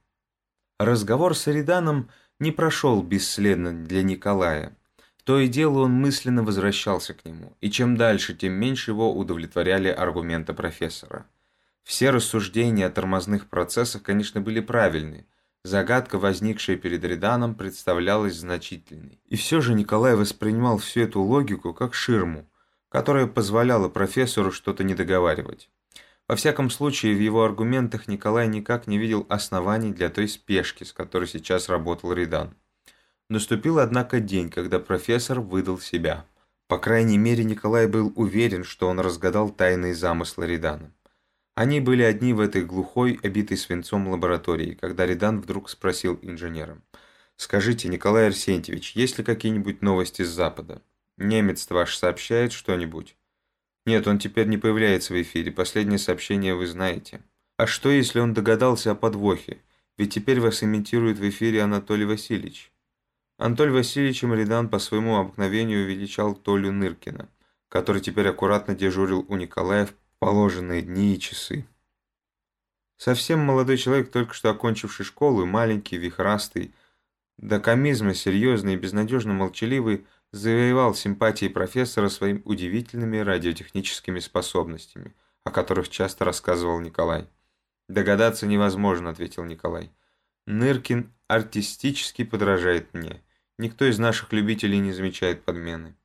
Разговор с Эриданом не прошел бесследно для Николая. То и дело он мысленно возвращался к нему, и чем дальше, тем меньше его удовлетворяли аргументы профессора. Все рассуждения о тормозных процессах, конечно, были правильны. Загадка, возникшая перед Реданом, представлялась значительной. И все же Николай воспринимал всю эту логику как ширму, которая позволяла профессору что-то недоговаривать. Во всяком случае, в его аргументах Николай никак не видел оснований для той спешки, с которой сейчас работал Редан. Наступил, однако, день, когда профессор выдал себя. По крайней мере, Николай был уверен, что он разгадал тайные замыслы Редана. Они были одни в этой глухой, обитой свинцом лаборатории, когда Редан вдруг спросил инженера. «Скажите, Николай Арсентьевич, есть ли какие-нибудь новости с Запада? Немец ваш сообщает что-нибудь?» «Нет, он теперь не появляется в эфире, последнее сообщение вы знаете». «А что, если он догадался о подвохе? Ведь теперь вас имитирует в эфире Анатолий Васильевич». Анатолий Васильевичем Редан по своему обыкновению величал Толю Ныркина, который теперь аккуратно дежурил у Николая в положенные дни и часы. Совсем молодой человек, только что окончивший школу, маленький, вихрастый, до комизма серьезный и безнадежно молчаливый, завоевал симпатии профессора своими удивительными радиотехническими способностями, о которых часто рассказывал Николай. «Догадаться невозможно», — ответил Николай. «Ныркин артистически подражает мне. Никто из наших любителей не замечает подмены».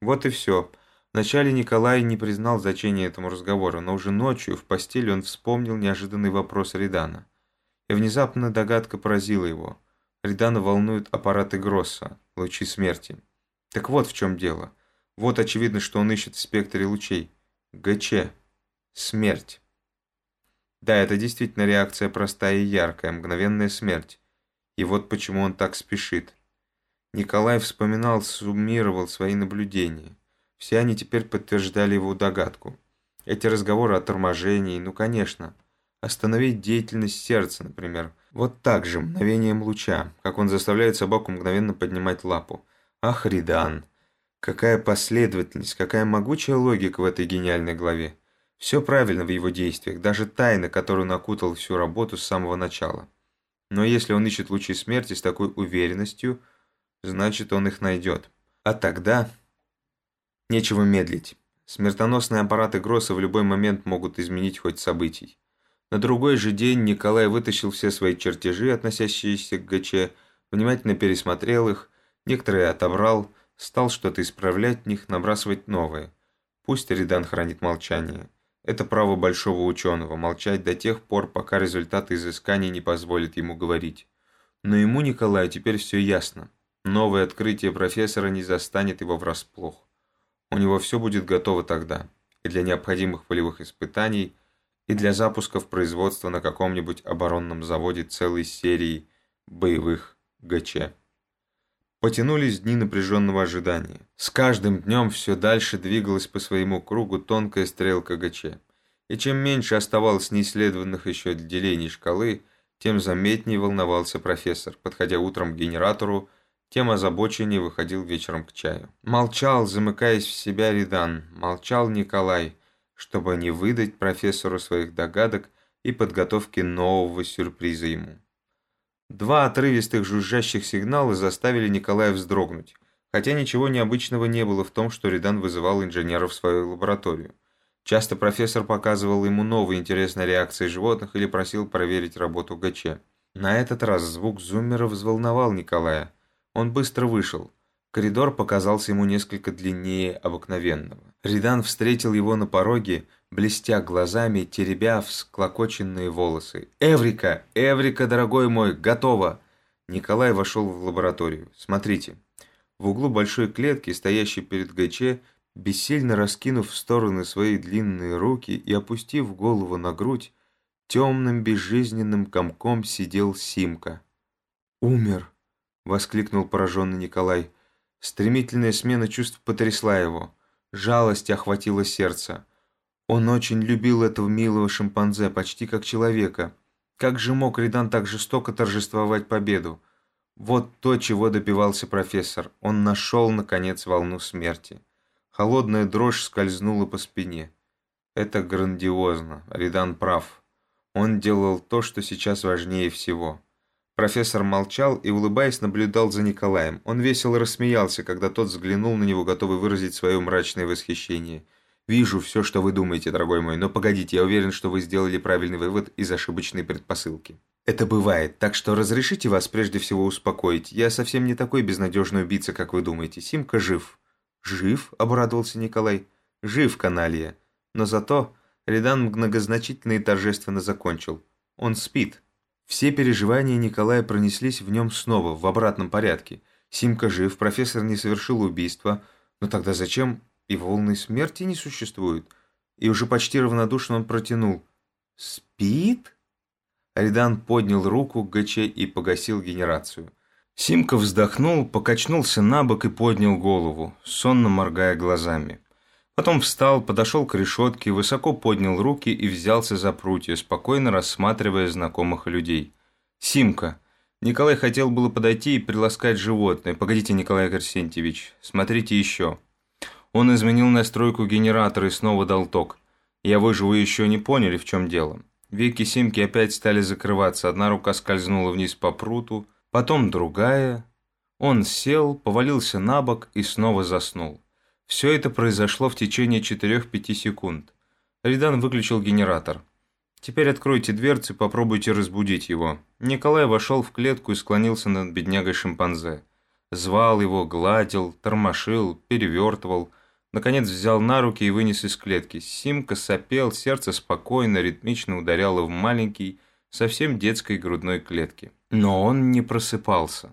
Вот и все. Вначале Николай не признал значения этому разговору, но уже ночью в постели он вспомнил неожиданный вопрос Ридана. И внезапно догадка поразила его. Ридана волнуют аппараты Гросса, лучи смерти. Так вот в чем дело. Вот очевидно, что он ищет в спектре лучей. ГЧ. Смерть. Да, это действительно реакция простая и яркая, мгновенная смерть. И вот почему он так спешит. Николай вспоминал, суммировал свои наблюдения. Все они теперь подтверждали его догадку. Эти разговоры о торможении, ну конечно. Остановить деятельность сердца, например. Вот так же, мгновением луча, как он заставляет собаку мгновенно поднимать лапу. Ах, Ридан! Какая последовательность, какая могучая логика в этой гениальной главе. Все правильно в его действиях, даже тайна, которую накутал всю работу с самого начала. Но если он ищет лучи смерти с такой уверенностью, значит он их найдет. А тогда... Нечего медлить. Смертоносные аппараты Гросса в любой момент могут изменить хоть событий. На другой же день Николай вытащил все свои чертежи, относящиеся к ГЧ, внимательно пересмотрел их, некоторые отобрал, стал что-то исправлять в них, набрасывать новые. Пусть Эридан хранит молчание. Это право большого ученого – молчать до тех пор, пока результаты изысканий не позволят ему говорить. Но ему, Николаю, теперь все ясно. Новое открытие профессора не застанет его врасплох. У него все будет готово тогда, и для необходимых полевых испытаний, и для запусков производства на каком-нибудь оборонном заводе целой серии боевых ГЧ. Потянулись дни напряженного ожидания. С каждым днем все дальше двигалась по своему кругу тонкая стрелка ГЧ. И чем меньше оставалось неисследованных еще отделений шкалы, тем заметнее волновался профессор, подходя утром к генератору, тем озабоченнее выходил вечером к чаю. Молчал, замыкаясь в себя Редан, молчал Николай, чтобы не выдать профессору своих догадок и подготовки нового сюрприза ему. Два отрывистых жужжащих сигнала заставили Николая вздрогнуть, хотя ничего необычного не было в том, что Редан вызывал инженера в свою лабораторию. Часто профессор показывал ему новые интересные реакции животных или просил проверить работу ГЧ. На этот раз звук зуммера взволновал Николая – он быстро вышел. Коридор показался ему несколько длиннее обыкновенного. Ридан встретил его на пороге, блестя глазами, теребя всклокоченные волосы. «Эврика! Эврика, дорогой мой, готово!» Николай вошел в лабораторию. «Смотрите». В углу большой клетки, стоящей перед ГЧ, бессильно раскинув в стороны свои длинные руки и опустив голову на грудь, темным безжизненным комком сидел Симка. «Умер!» — воскликнул пораженный Николай. Стремительная смена чувств потрясла его. Жалость охватила сердце. Он очень любил этого милого шимпанзе, почти как человека. Как же мог Ридан так жестоко торжествовать победу? Вот то, чего добивался профессор. Он нашел, наконец, волну смерти. Холодная дрожь скользнула по спине. Это грандиозно. Ридан прав. Он делал то, что сейчас важнее всего. Профессор молчал и, улыбаясь, наблюдал за Николаем. Он весело рассмеялся, когда тот взглянул на него, готовый выразить свое мрачное восхищение. «Вижу все, что вы думаете, дорогой мой, но погодите, я уверен, что вы сделали правильный вывод из ошибочной предпосылки». «Это бывает, так что разрешите вас прежде всего успокоить. Я совсем не такой безнадежный убийца, как вы думаете. Симка жив». «Жив?» – обрадовался Николай. «Жив, каналья. Но зато...» Редан многозначительно и торжественно закончил. «Он спит». Все переживания Николая пронеслись в нем снова, в обратном порядке. Симка жив, профессор не совершил убийства. Но тогда зачем и волны смерти не существует? И уже почти равнодушно он протянул. «Спит?» Аридан поднял руку ГЧ и погасил генерацию. Симка вздохнул, покачнулся на бок и поднял голову, сонно моргая глазами. Потом встал, подошел к решетке, высоко поднял руки и взялся за прутья, спокойно рассматривая знакомых людей. «Симка!» Николай хотел было подойти и приласкать животное. «Погодите, Николай Арсентьевич, смотрите еще». Он изменил настройку генератора и снова дал ток. Я выживу, вы еще не поняли, в чем дело. Веки Симки опять стали закрываться, одна рука скользнула вниз по пруту, потом другая. Он сел, повалился на бок и снова заснул. Все это произошло в течение 4-5 секунд. Ридан выключил генератор. «Теперь откройте дверцы, попробуйте разбудить его». Николай вошел в клетку и склонился над беднягой шимпанзе. Звал его, гладил, тормошил, перевертывал. Наконец взял на руки и вынес из клетки. Симка сопел, сердце спокойно, ритмично ударяло в маленький, совсем детской грудной клетке. Но он не просыпался.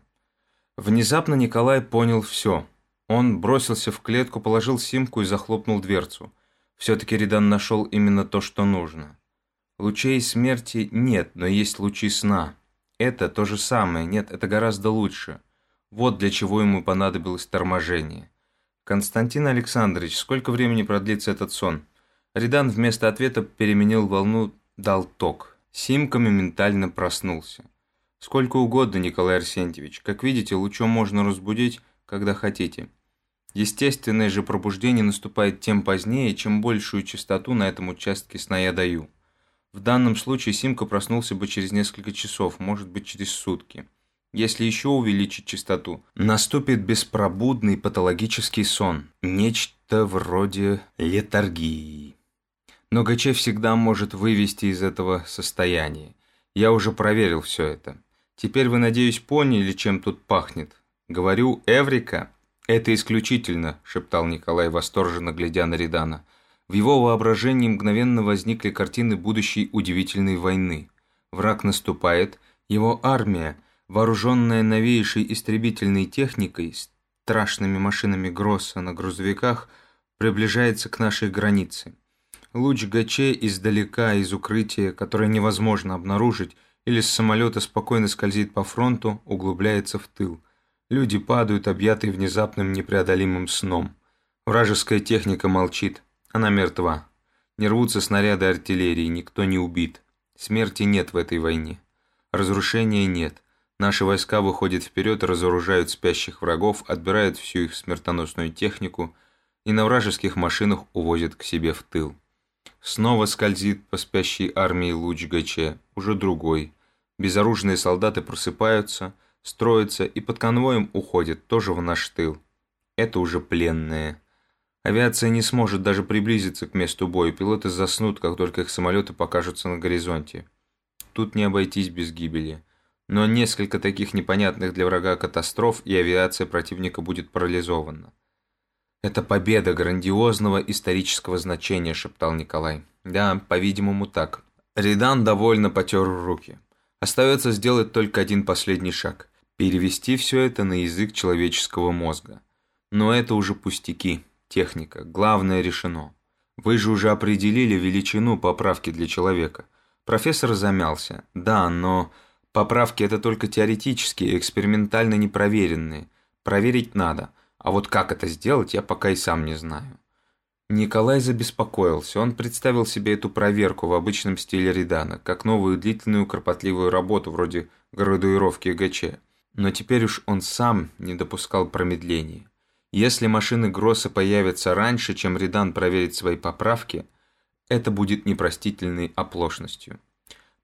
Внезапно Николай понял все – он бросился в клетку, положил симку и захлопнул дверцу. Все-таки Ридан нашел именно то, что нужно. Лучей смерти нет, но есть лучи сна. Это то же самое, нет, это гораздо лучше. Вот для чего ему понадобилось торможение. «Константин Александрович, сколько времени продлится этот сон?» Ридан вместо ответа переменил волну, дал ток. Симка моментально проснулся. «Сколько угодно, Николай Арсентьевич. Как видите, лучом можно разбудить, когда хотите. Естественное же пробуждение наступает тем позднее, чем большую частоту на этом участке сна я даю. В данном случае Симка проснулся бы через несколько часов, может быть через сутки. Если еще увеличить частоту, наступит беспробудный патологический сон, нечто вроде летаргии. Но ГЧ всегда может вывести из этого состояния. Я уже проверил все это. Теперь вы, надеюсь, поняли, чем тут пахнет. Говорю, Эврика «Это исключительно», – шептал Николай, восторженно глядя на Редана. В его воображении мгновенно возникли картины будущей удивительной войны. Враг наступает, его армия, вооруженная новейшей истребительной техникой, страшными машинами Гросса на грузовиках, приближается к нашей границе. Луч ГЧ издалека, из укрытия, которое невозможно обнаружить, или с самолета спокойно скользит по фронту, углубляется в тыл – Люди падают, объятые внезапным непреодолимым сном. Вражеская техника молчит. Она мертва. Не рвутся снаряды артиллерии, никто не убит. Смерти нет в этой войне. Разрушения нет. Наши войска выходят вперед, разоружают спящих врагов, отбирают всю их смертоносную технику и на вражеских машинах увозят к себе в тыл. Снова скользит по спящей армии луч ГЧ, уже другой. Безоружные солдаты просыпаются – строится и под конвоем уходит тоже в наш тыл. Это уже пленные. Авиация не сможет даже приблизиться к месту боя, пилоты заснут, как только их самолеты покажутся на горизонте. Тут не обойтись без гибели. Но несколько таких непонятных для врага катастроф, и авиация противника будет парализована. «Это победа грандиозного исторического значения», – шептал Николай. «Да, по-видимому, так». Ридан довольно потер руки. Остается сделать только один последний шаг перевести все это на язык человеческого мозга. Но это уже пустяки, техника, главное решено. Вы же уже определили величину поправки для человека. Профессор замялся. Да, но поправки это только теоретические, экспериментально непроверенные. Проверить надо. А вот как это сделать, я пока и сам не знаю. Николай забеспокоился. Он представил себе эту проверку в обычном стиле Редана, как новую длительную кропотливую работу вроде градуировки ГЧ. Но теперь уж он сам не допускал промедления. Если машины Гросса появятся раньше, чем Редан проверит свои поправки, это будет непростительной оплошностью.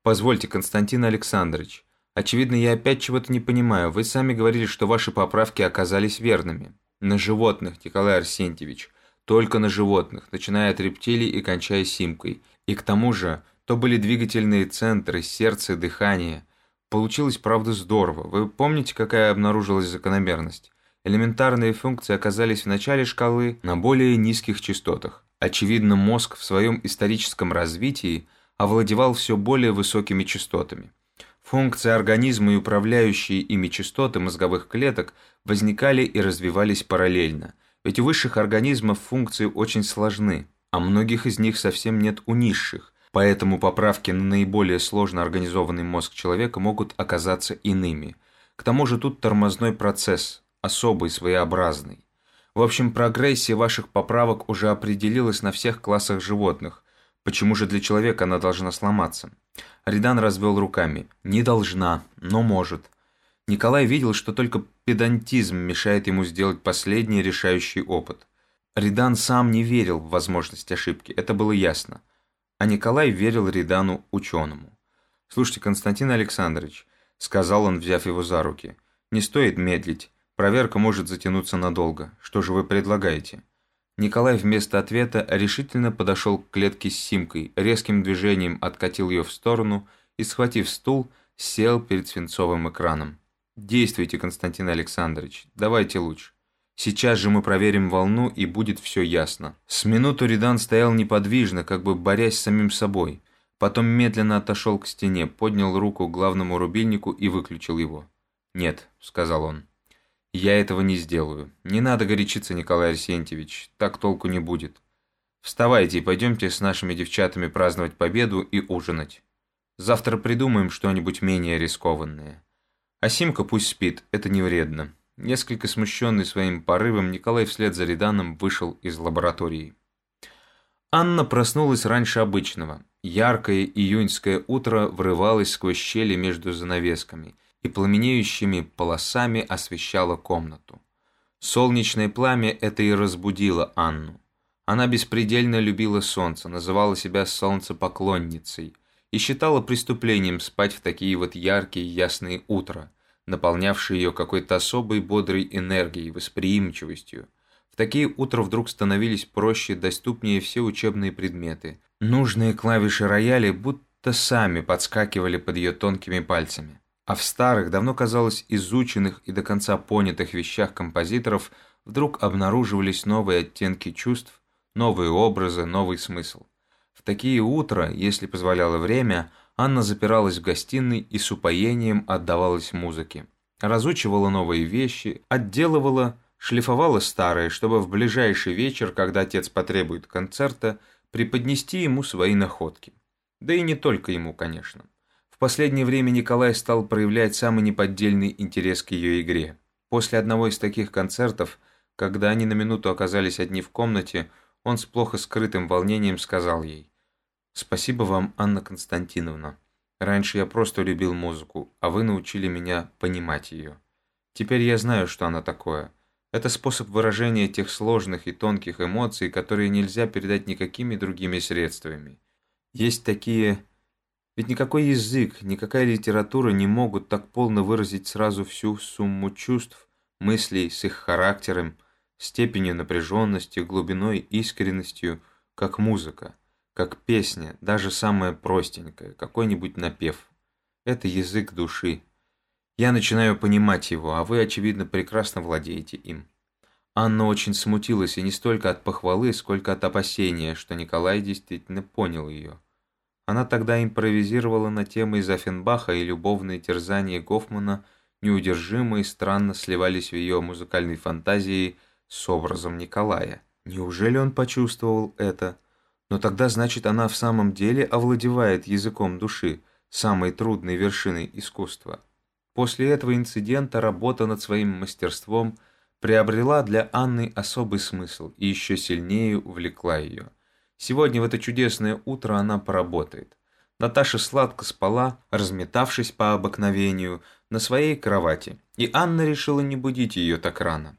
Позвольте, Константин Александрович, очевидно, я опять чего-то не понимаю. Вы сами говорили, что ваши поправки оказались верными. На животных, Николай Арсентьевич, только на животных, начиная от рептилий и кончая симкой. И к тому же, то были двигательные центры, сердце, дыхание. Получилось, правда, здорово. Вы помните, какая обнаружилась закономерность? Элементарные функции оказались в начале шкалы на более низких частотах. Очевидно, мозг в своем историческом развитии овладевал все более высокими частотами. Функции организма и управляющие ими частоты мозговых клеток возникали и развивались параллельно – ведь у высших организмов функции очень сложны, а многих из них совсем нет у низших, поэтому поправки на наиболее сложно организованный мозг человека могут оказаться иными. К тому же тут тормозной процесс, особый, своеобразный. В общем, прогрессия ваших поправок уже определилась на всех классах животных. Почему же для человека она должна сломаться? Ридан развел руками. Не должна, но может. Николай видел, что только педантизм мешает ему сделать последний решающий опыт. Ридан сам не верил в возможность ошибки, это было ясно. А Николай верил Ридану ученому. «Слушайте, Константин Александрович», — сказал он, взяв его за руки, — «не стоит медлить. Проверка может затянуться надолго. Что же вы предлагаете?» Николай вместо ответа решительно подошел к клетке с симкой, резким движением откатил ее в сторону и, схватив стул, сел перед свинцовым экраном. Действуйте, Константин Александрович, давайте лучше. Сейчас же мы проверим волну, и будет все ясно. С минуту Редан стоял неподвижно, как бы борясь с самим собой. Потом медленно отошел к стене, поднял руку к главному рубильнику и выключил его. «Нет», — сказал он, — «я этого не сделаю. Не надо горячиться, Николай Арсентьевич, так толку не будет. Вставайте и пойдемте с нашими девчатами праздновать победу и ужинать. Завтра придумаем что-нибудь менее рискованное». А Симка пусть спит, это не вредно. Несколько смущенный своим порывом, Николай вслед за Реданом вышел из лаборатории. Анна проснулась раньше обычного. Яркое июньское утро врывалось сквозь щели между занавесками и пламенеющими полосами освещало комнату. Солнечное пламя это и разбудило Анну. Она беспредельно любила солнце, называла себя солнцепоклонницей и считала преступлением спать в такие вот яркие ясные утра, наполнявший ее какой-то особой бодрой энергией, восприимчивостью. В такие утра вдруг становились проще, доступнее все учебные предметы. Нужные клавиши рояля будто сами подскакивали под ее тонкими пальцами. А в старых, давно казалось изученных и до конца понятых вещах композиторов вдруг обнаруживались новые оттенки чувств, новые образы, новый смысл. В такие утра, если позволяло время, Анна запиралась в гостиной и с упоением отдавалась музыке. Разучивала новые вещи, отделывала, шлифовала старые, чтобы в ближайший вечер, когда отец потребует концерта, преподнести ему свои находки. Да и не только ему, конечно. В последнее время Николай стал проявлять самый неподдельный интерес к ее игре. После одного из таких концертов, когда они на минуту оказались одни в комнате, он с плохо скрытым волнением сказал ей Спасибо вам, Анна Константиновна. Раньше я просто любил музыку, а вы научили меня понимать ее. Теперь я знаю, что она такое. Это способ выражения тех сложных и тонких эмоций, которые нельзя передать никакими другими средствами. Есть такие... Ведь никакой язык, никакая литература не могут так полно выразить сразу всю сумму чувств, мыслей с их характером, степенью напряженности, глубиной, искренностью, как музыка как песня, даже самая простенькая, какой-нибудь напев. Это язык души. Я начинаю понимать его, а вы, очевидно, прекрасно владеете им. Анна очень смутилась и не столько от похвалы, сколько от опасения, что Николай действительно понял ее. Она тогда импровизировала на темы из Аффенбаха и любовные терзания Гофмана неудержимо и странно сливались в ее музыкальной фантазии с образом Николая. Неужели он почувствовал это? Но тогда, значит, она в самом деле овладевает языком души, самой трудной вершиной искусства. После этого инцидента работа над своим мастерством приобрела для Анны особый смысл и еще сильнее увлекла ее. Сегодня в это чудесное утро она поработает. Наташа сладко спала, разметавшись по обыкновению, на своей кровати, и Анна решила не будить ее так рано.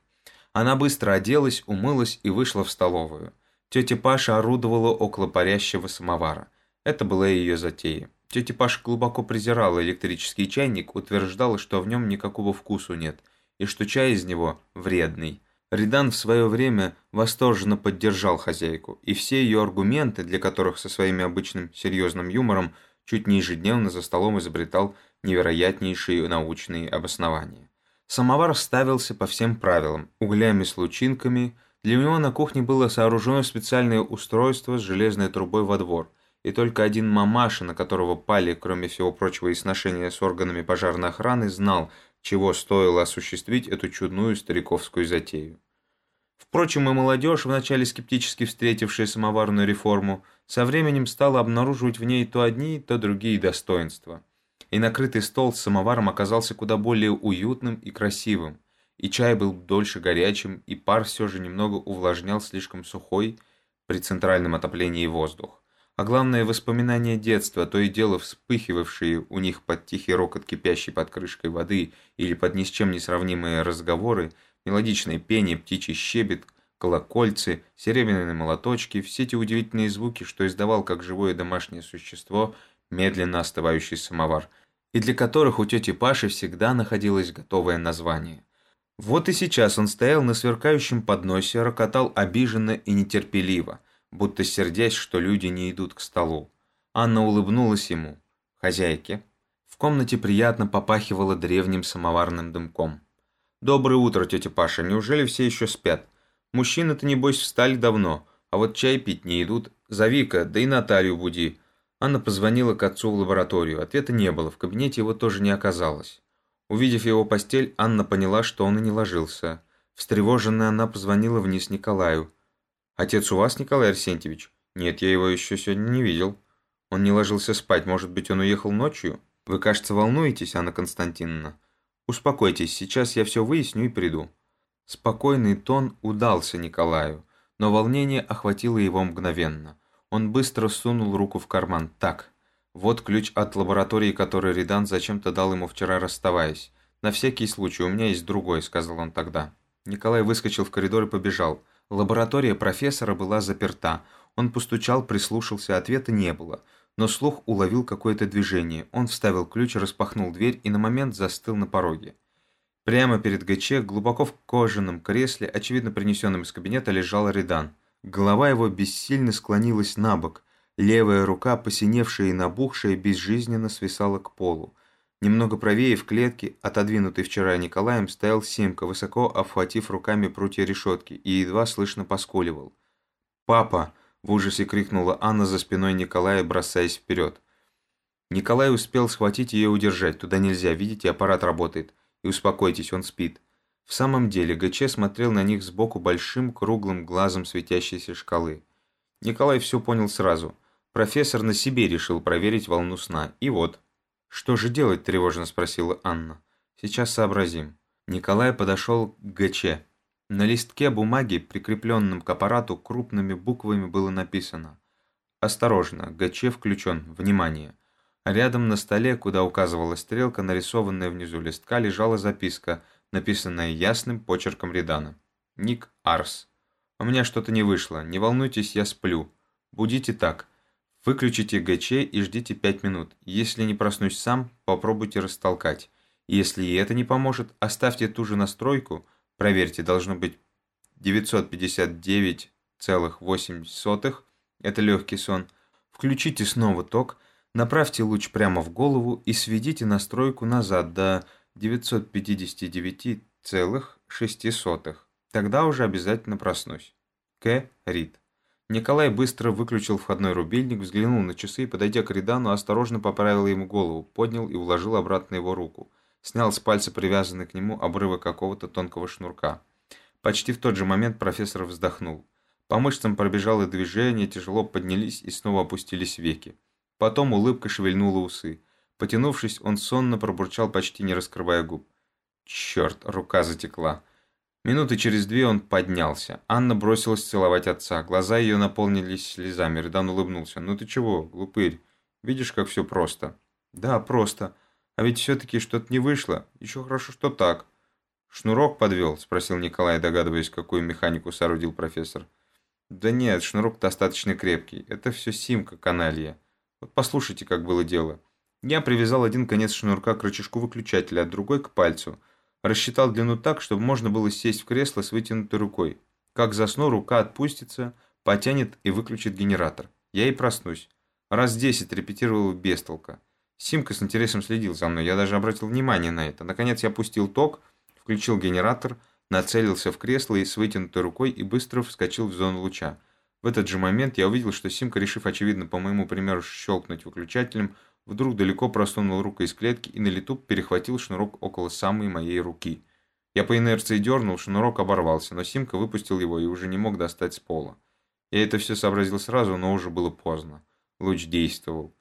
Она быстро оделась, умылась и вышла в столовую. Тетя Паша орудовала около парящего самовара. Это была ее затея. Тетя Паша глубоко презирала электрический чайник, утверждала, что в нем никакого вкусу нет, и что чай из него вредный. Ридан в свое время восторженно поддержал хозяйку, и все ее аргументы, для которых со своим обычным серьезным юмором чуть не ежедневно за столом изобретал невероятнейшие научные обоснования. Самовар ставился по всем правилам, углями с лучинками. Для него на кухне было сооружено специальное устройство с железной трубой во двор, и только один мамаша, на которого пали, кроме всего прочего, и сношения с органами пожарной охраны, знал, чего стоило осуществить эту чудную стариковскую затею. Впрочем, и молодежь, вначале скептически встретившая самоварную реформу, со временем стала обнаруживать в ней то одни, то другие достоинства. И накрытый стол с самоваром оказался куда более уютным и красивым, и чай был дольше горячим, и пар все же немного увлажнял слишком сухой при центральном отоплении воздух а главное воспоминания детства, то и дело вспыхивавшие у них под тихий рокот кипящей под крышкой воды или под ни с чем не сравнимые разговоры, мелодичное пение, птичий щебет, колокольцы, серебряные молоточки, все эти удивительные звуки, что издавал как живое домашнее существо медленно остывающий самовар, и для которых у тети Паши всегда находилось готовое название. Вот и сейчас он стоял на сверкающем подносе, рокотал обиженно и нетерпеливо – будто сердясь, что люди не идут к столу. Анна улыбнулась ему, хозяйке. В комнате приятно попахивало древним самоварным дымком. «Доброе утро, тетя Паша. Неужели все еще спят? Мужчины-то, небось, встали давно, а вот чай пить не идут. Зови-ка, да и Наталью буди». Анна позвонила к отцу в лабораторию. Ответа не было, в кабинете его тоже не оказалось. Увидев его постель, Анна поняла, что он и не ложился. Встревоженная она позвонила вниз Николаю. «Отец у вас, Николай Арсентьевич?» «Нет, я его еще сегодня не видел. Он не ложился спать. Может быть, он уехал ночью? Вы, кажется, волнуетесь, Анна Константиновна. Успокойтесь, сейчас я все выясню и приду». Спокойный тон удался Николаю, но волнение охватило его мгновенно. Он быстро сунул руку в карман. «Так, вот ключ от лаборатории, который Редан зачем-то дал ему вчера, расставаясь. На всякий случай, у меня есть другой», — сказал он тогда. Николай выскочил в коридор и побежал. Лаборатория профессора была заперта. Он постучал, прислушался, ответа не было. Но слух уловил какое-то движение. Он вставил ключ, распахнул дверь и на момент застыл на пороге. Прямо перед ГЧ, глубоко в кожаном кресле, очевидно принесенном из кабинета, лежал Редан. Голова его бессильно склонилась на бок. Левая рука, посиневшая и набухшая, безжизненно свисала к полу. Немного правее в клетке, отодвинутой вчера Николаем, стоял Симка, высоко обхватив руками прутья решетки, и едва слышно поскуливал. «Папа!» – в ужасе крикнула Анна за спиной Николая, бросаясь вперед. Николай успел схватить ее и удержать. Туда нельзя, видите, аппарат работает. И успокойтесь, он спит. В самом деле, ГЧ смотрел на них сбоку большим круглым глазом светящейся шкалы. Николай все понял сразу. Профессор на себе решил проверить волну сна. И вот. «Что же делать?» – тревожно спросила Анна. «Сейчас сообразим». Николай подошел к ГЧ. На листке бумаги, прикрепленном к аппарату, крупными буквами было написано «Осторожно, ГЧ включен. Внимание!» Рядом на столе, куда указывала стрелка, нарисованная внизу листка, лежала записка, написанная ясным почерком Редана. «Ник Арс. У меня что-то не вышло. Не волнуйтесь, я сплю. Будите так. Выключите ГЧ и ждите 5 минут. Если не проснусь сам, попробуйте растолкать. Если и это не поможет, оставьте ту же настройку, проверьте, должно быть 959,8, это легкий сон. Включите снова ток, направьте луч прямо в голову и сведите настройку назад до 959,6. Тогда уже обязательно проснусь. К. Рид. Николай быстро выключил входной рубильник, взглянул на часы и, подойдя к Редану, осторожно поправил ему голову, поднял и уложил обратно его руку. снял с пальца привязанный к нему обрывок какого-то тонкого шнурка. Почти в тот же момент профессор вздохнул. По мышцам пробежало движение, тяжело поднялись и снова опустились веки. Потом улыбка шевельнула усы. Потянувшись, он сонно пробурчал, почти не раскрывая губ. Черт, рука затекла. Минуты через две он поднялся. Анна бросилась целовать отца. Глаза ее наполнились слезами. Редан улыбнулся. «Ну ты чего, глупырь? Видишь, как все просто?» «Да, просто. А ведь все-таки что-то не вышло. Еще хорошо, что так». «Шнурок подвел?» – спросил Николай, догадываясь, какую механику соорудил профессор. «Да нет, шнурок достаточно крепкий. Это все симка каналья. Вот послушайте, как было дело. Я привязал один конец шнурка к рычажку выключателя, а другой к пальцу. Рассчитал длину так, чтобы можно было сесть в кресло с вытянутой рукой. Как засну, рука отпустится, потянет и выключит генератор. Я и проснусь. Раз десять репетировал без толка. Симка с интересом следил за мной, я даже обратил внимание на это. Наконец я пустил ток, включил генератор, нацелился в кресло и с вытянутой рукой и быстро вскочил в зону луча. В этот же момент я увидел, что Симка, решив, очевидно, по моему примеру, щелкнуть выключателем, вдруг далеко просунул руку из клетки и на лету перехватил шнурок около самой моей руки. Я по инерции дернул, шнурок оборвался, но Симка выпустил его и уже не мог достать с пола. Я это все сообразил сразу, но уже было поздно. Луч действовал.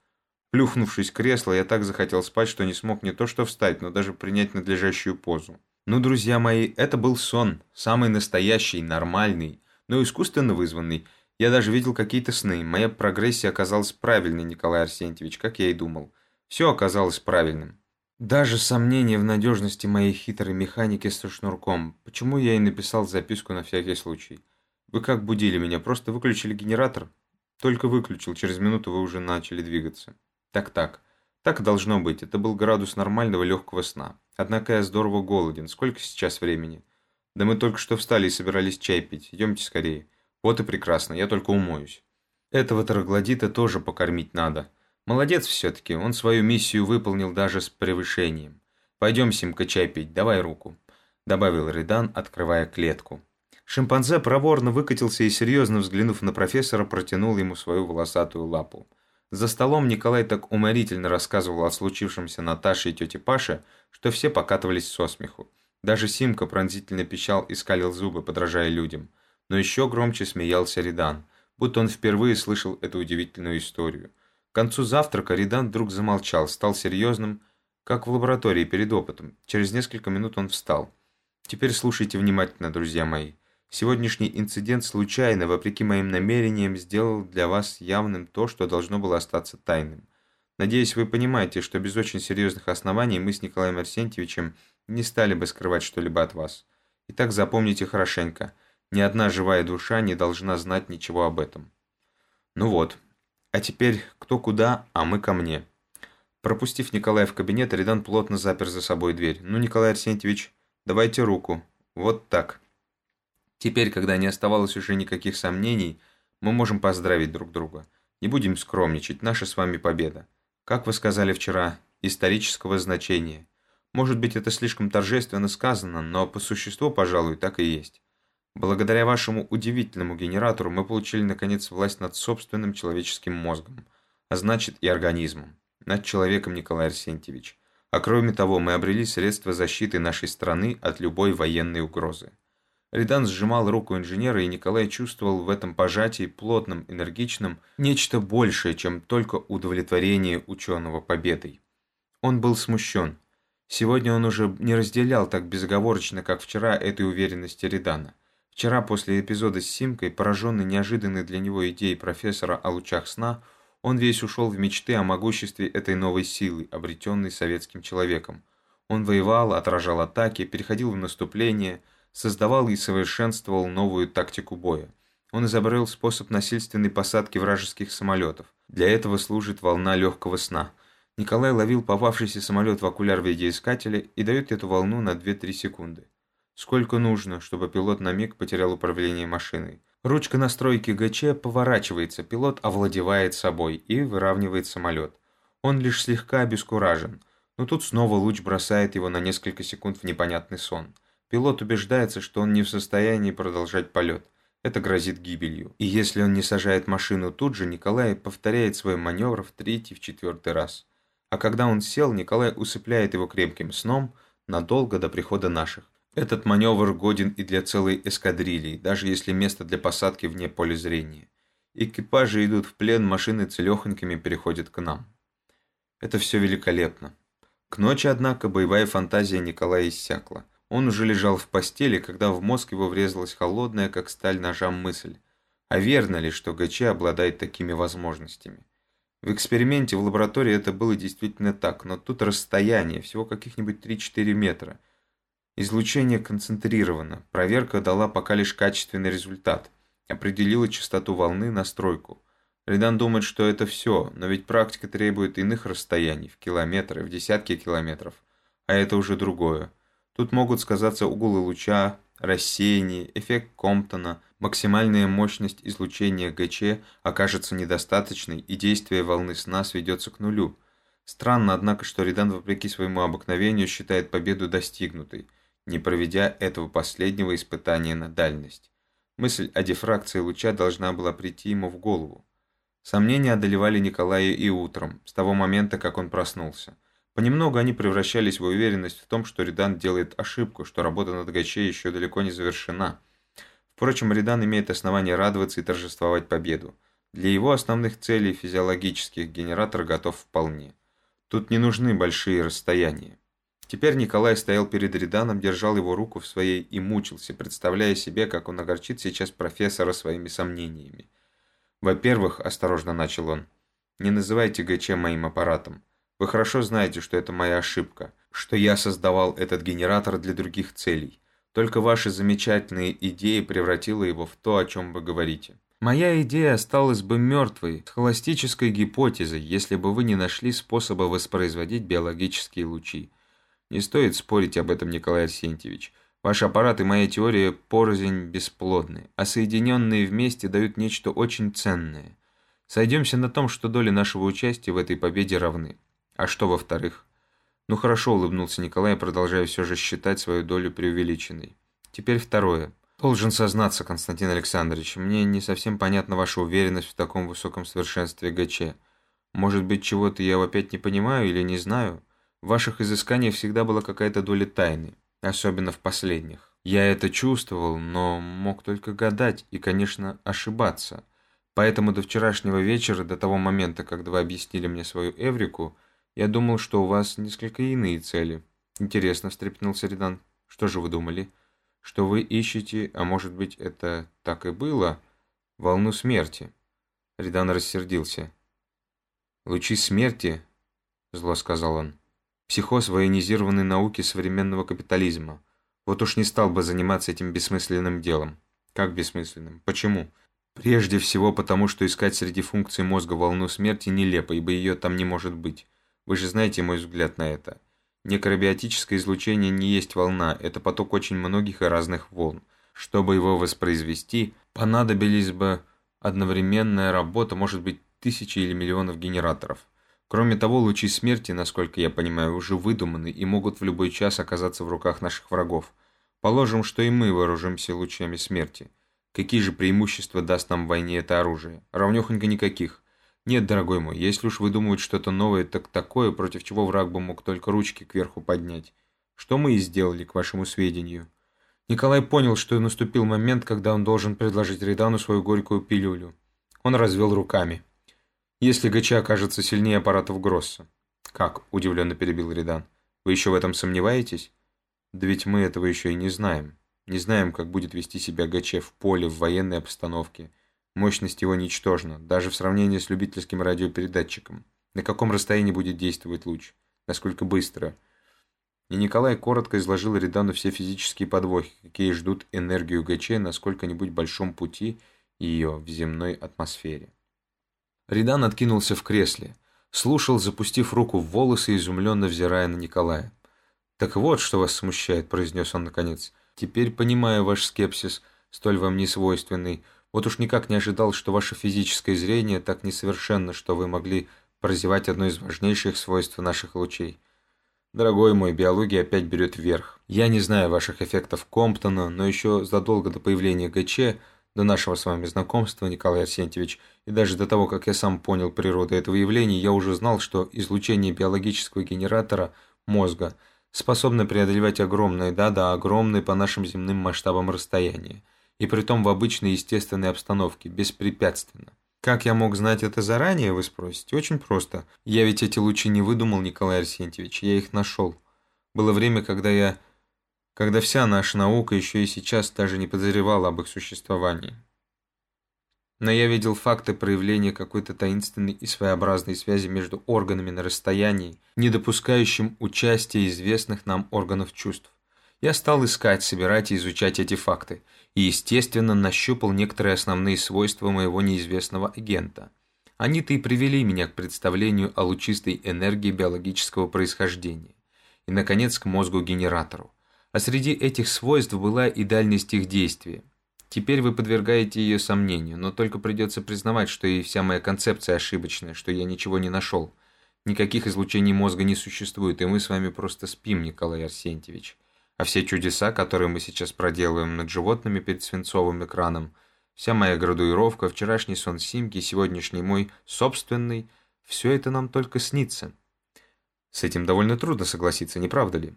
Плюхнувшись в кресло, я так захотел спать, что не смог не то что встать, но даже принять надлежащую позу. Ну, друзья мои, это был сон, самый настоящий, нормальный, но искусственно вызванный. Я даже видел какие-то сны. Моя прогрессия оказалась правильной, Николай Арсентьевич, как я и думал. Все оказалось правильным. Даже сомнения в надежности моей хитрой механики со шнурком. Почему я и написал записку на всякий случай? Вы как будили меня? Просто выключили генератор? Только выключил, через минуту вы уже начали двигаться. Так-так. Так должно быть. Это был градус нормального легкого сна. Однако я здорово голоден. Сколько сейчас времени? Да мы только что встали и собирались чай пить. Идемте скорее. Вот и прекрасно, я только умоюсь. Этого троглодита тоже покормить надо. Молодец все-таки, он свою миссию выполнил даже с превышением. Пойдем, Симка, чай пить, давай руку. Добавил Редан, открывая клетку. Шимпанзе проворно выкатился и, серьезно взглянув на профессора, протянул ему свою волосатую лапу. За столом Николай так уморительно рассказывал о случившемся Наташе и тете Паше, что все покатывались со смеху. Даже Симка пронзительно пищал и скалил зубы, подражая людям – но еще громче смеялся Ридан, будто он впервые слышал эту удивительную историю. К концу завтрака Ридан вдруг замолчал, стал серьезным, как в лаборатории перед опытом. Через несколько минут он встал. «Теперь слушайте внимательно, друзья мои. Сегодняшний инцидент случайно, вопреки моим намерениям, сделал для вас явным то, что должно было остаться тайным. Надеюсь, вы понимаете, что без очень серьезных оснований мы с Николаем Арсентьевичем не стали бы скрывать что-либо от вас. Итак, запомните хорошенько – ни одна живая душа не должна знать ничего об этом. Ну вот. А теперь кто куда, а мы ко мне. Пропустив Николая в кабинет, Редан плотно запер за собой дверь. «Ну, Николай Арсентьевич, давайте руку. Вот так». Теперь, когда не оставалось уже никаких сомнений, мы можем поздравить друг друга. Не будем скромничать, наша с вами победа. Как вы сказали вчера, исторического значения. Может быть, это слишком торжественно сказано, но по существу, пожалуй, так и есть. Благодаря вашему удивительному генератору мы получили, наконец, власть над собственным человеческим мозгом, а значит и организмом, над человеком, Николай Арсентьевич. А кроме того, мы обрели средства защиты нашей страны от любой военной угрозы. Редан сжимал руку инженера, и Николай чувствовал в этом пожатии, плотном, энергичном, нечто большее, чем только удовлетворение ученого победой. Он был смущен. Сегодня он уже не разделял так безоговорочно, как вчера, этой уверенности Редана – Вчера после эпизода с Симкой, пораженный неожиданной для него идеей профессора о лучах сна, он весь ушел в мечты о могуществе этой новой силы, обретенной советским человеком. Он воевал, отражал атаки, переходил в наступление, создавал и совершенствовал новую тактику боя. Он изобрел способ насильственной посадки вражеских самолетов. Для этого служит волна легкого сна. Николай ловил попавшийся самолет в окуляр видеоискателя и дает эту волну на 2-3 секунды. Сколько нужно, чтобы пилот на миг потерял управление машиной. Ручка настройки ГЧ поворачивается, пилот овладевает собой и выравнивает самолет. Он лишь слегка обескуражен, но тут снова луч бросает его на несколько секунд в непонятный сон. Пилот убеждается, что он не в состоянии продолжать полет. Это грозит гибелью. И если он не сажает машину тут же, Николай повторяет свой маневр в третий, в четвертый раз. А когда он сел, Николай усыпляет его крепким сном надолго до прихода наших. Этот маневр годен и для целой эскадрильи, даже если место для посадки вне поля зрения. Экипажи идут в плен, машины целехонькими переходят к нам. Это все великолепно. К ночи, однако, боевая фантазия Николая иссякла. Он уже лежал в постели, когда в мозг его врезалась холодная, как сталь ножам мысль. А верно ли, что ГЧ обладает такими возможностями? В эксперименте в лаборатории это было действительно так, но тут расстояние, всего каких-нибудь 3-4 метра. Излучение концентрировано, проверка дала пока лишь качественный результат, определила частоту волны, настройку. Редан думает, что это все, но ведь практика требует иных расстояний, в километры, в десятки километров, а это уже другое. Тут могут сказаться углы луча, рассеяние, эффект Комптона, максимальная мощность излучения ГЧ окажется недостаточной и действие волны сна сведется к нулю. Странно, однако, что Редан, вопреки своему обыкновению, считает победу достигнутой, не проведя этого последнего испытания на дальность. Мысль о дифракции луча должна была прийти ему в голову. Сомнения одолевали Николая и утром, с того момента, как он проснулся. Понемногу они превращались в уверенность в том, что Редан делает ошибку, что работа над Гачей еще далеко не завершена. Впрочем, Редан имеет основания радоваться и торжествовать победу. Для его основных целей физиологических генератор готов вполне. Тут не нужны большие расстояния. Теперь Николай стоял перед Реданом, держал его руку в своей и мучился, представляя себе, как он огорчит сейчас профессора своими сомнениями. «Во-первых, — осторожно начал он, — не называйте ГЧ моим аппаратом. Вы хорошо знаете, что это моя ошибка, что я создавал этот генератор для других целей. Только ваши замечательные идеи превратила его в то, о чем вы говорите. Моя идея осталась бы мертвой, холостической гипотезой, если бы вы не нашли способа воспроизводить биологические лучи. Не стоит спорить об этом, Николай Арсентьевич. Ваш аппарат и моя теория порознь бесплодны, а соединенные вместе дают нечто очень ценное. Сойдемся на том, что доли нашего участия в этой победе равны. А что во-вторых? Ну хорошо, улыбнулся Николай, продолжая все же считать свою долю преувеличенной. Теперь второе. Должен сознаться, Константин Александрович, мне не совсем понятна ваша уверенность в таком высоком совершенстве ГЧ. Может быть, чего-то я опять не понимаю или не знаю? В ваших изысканиях всегда была какая-то доля тайны, особенно в последних. Я это чувствовал, но мог только гадать и, конечно, ошибаться. Поэтому до вчерашнего вечера, до того момента, когда вы объяснили мне свою Эврику, я думал, что у вас несколько иные цели. Интересно, встрепенулся Редан. Что же вы думали? Что вы ищете, а может быть это так и было, волну смерти? Редан рассердился. Лучи смерти, зло сказал он. Психоз военизированной науки современного капитализма. Вот уж не стал бы заниматься этим бессмысленным делом. Как бессмысленным? Почему? Прежде всего потому, что искать среди функций мозга волну смерти нелепо, ибо ее там не может быть. Вы же знаете мой взгляд на это. Некробиотическое излучение не есть волна, это поток очень многих и разных волн. Чтобы его воспроизвести, понадобились бы одновременная работа, может быть, тысячи или миллионов генераторов. Кроме того, лучи смерти, насколько я понимаю, уже выдуманы и могут в любой час оказаться в руках наших врагов. Положим, что и мы вооружимся лучами смерти. Какие же преимущества даст нам в войне это оружие? Равнёхонько никаких. Нет, дорогой мой, если уж выдумывать что-то новое, так такое, против чего враг бы мог только ручки кверху поднять. Что мы и сделали, к вашему сведению. Николай понял, что наступил момент, когда он должен предложить Редану свою горькую пилюлю. Он развел руками. Если ГЧ окажется сильнее аппаратов Гросса. Как? Удивленно перебил Редан. Вы еще в этом сомневаетесь? Да ведь мы этого еще и не знаем. Не знаем, как будет вести себя ГЧ в поле, в военной обстановке. Мощность его ничтожна, даже в сравнении с любительским радиопередатчиком. На каком расстоянии будет действовать луч? Насколько быстро? И Николай коротко изложил Редану все физические подвохи, какие ждут энергию ГЧ на сколько-нибудь большом пути ее в земной атмосфере. Редан откинулся в кресле, слушал, запустив руку в волосы, изумленно взирая на Николая. «Так вот, что вас смущает», – произнес он наконец. «Теперь понимаю ваш скепсис, столь вам несвойственный. Вот уж никак не ожидал, что ваше физическое зрение так несовершенно, что вы могли прозевать одно из важнейших свойств наших лучей. Дорогой мой, биология опять берет вверх. Я не знаю ваших эффектов Комптона, но еще задолго до появления ГЧ До нашего с вами знакомства, Николай Арсентьевич, и даже до того, как я сам понял природу этого явления, я уже знал, что излучение биологического генератора мозга способно преодолевать огромные, да-да, огромные по нашим земным масштабам расстояния, и притом в обычной естественной обстановке, беспрепятственно. Как я мог знать это заранее, вы спросите? Очень просто. Я ведь эти лучи не выдумал, Николай Арсентьевич, я их нашел. Было время, когда я когда вся наша наука еще и сейчас даже не подозревала об их существовании. Но я видел факты проявления какой-то таинственной и своеобразной связи между органами на расстоянии, не допускающим участия известных нам органов чувств. Я стал искать, собирать и изучать эти факты, и, естественно, нащупал некоторые основные свойства моего неизвестного агента. Они-то и привели меня к представлению о лучистой энергии биологического происхождения. И, наконец, к мозгу-генератору. А среди этих свойств была и дальность их действия. Теперь вы подвергаете ее сомнению, но только придется признавать, что и вся моя концепция ошибочная, что я ничего не нашел. Никаких излучений мозга не существует, и мы с вами просто спим, Николай Арсентьевич. А все чудеса, которые мы сейчас проделываем над животными перед свинцовым экраном, вся моя градуировка, вчерашний сон Симки, сегодняшний мой собственный, все это нам только снится. С этим довольно трудно согласиться, не правда ли?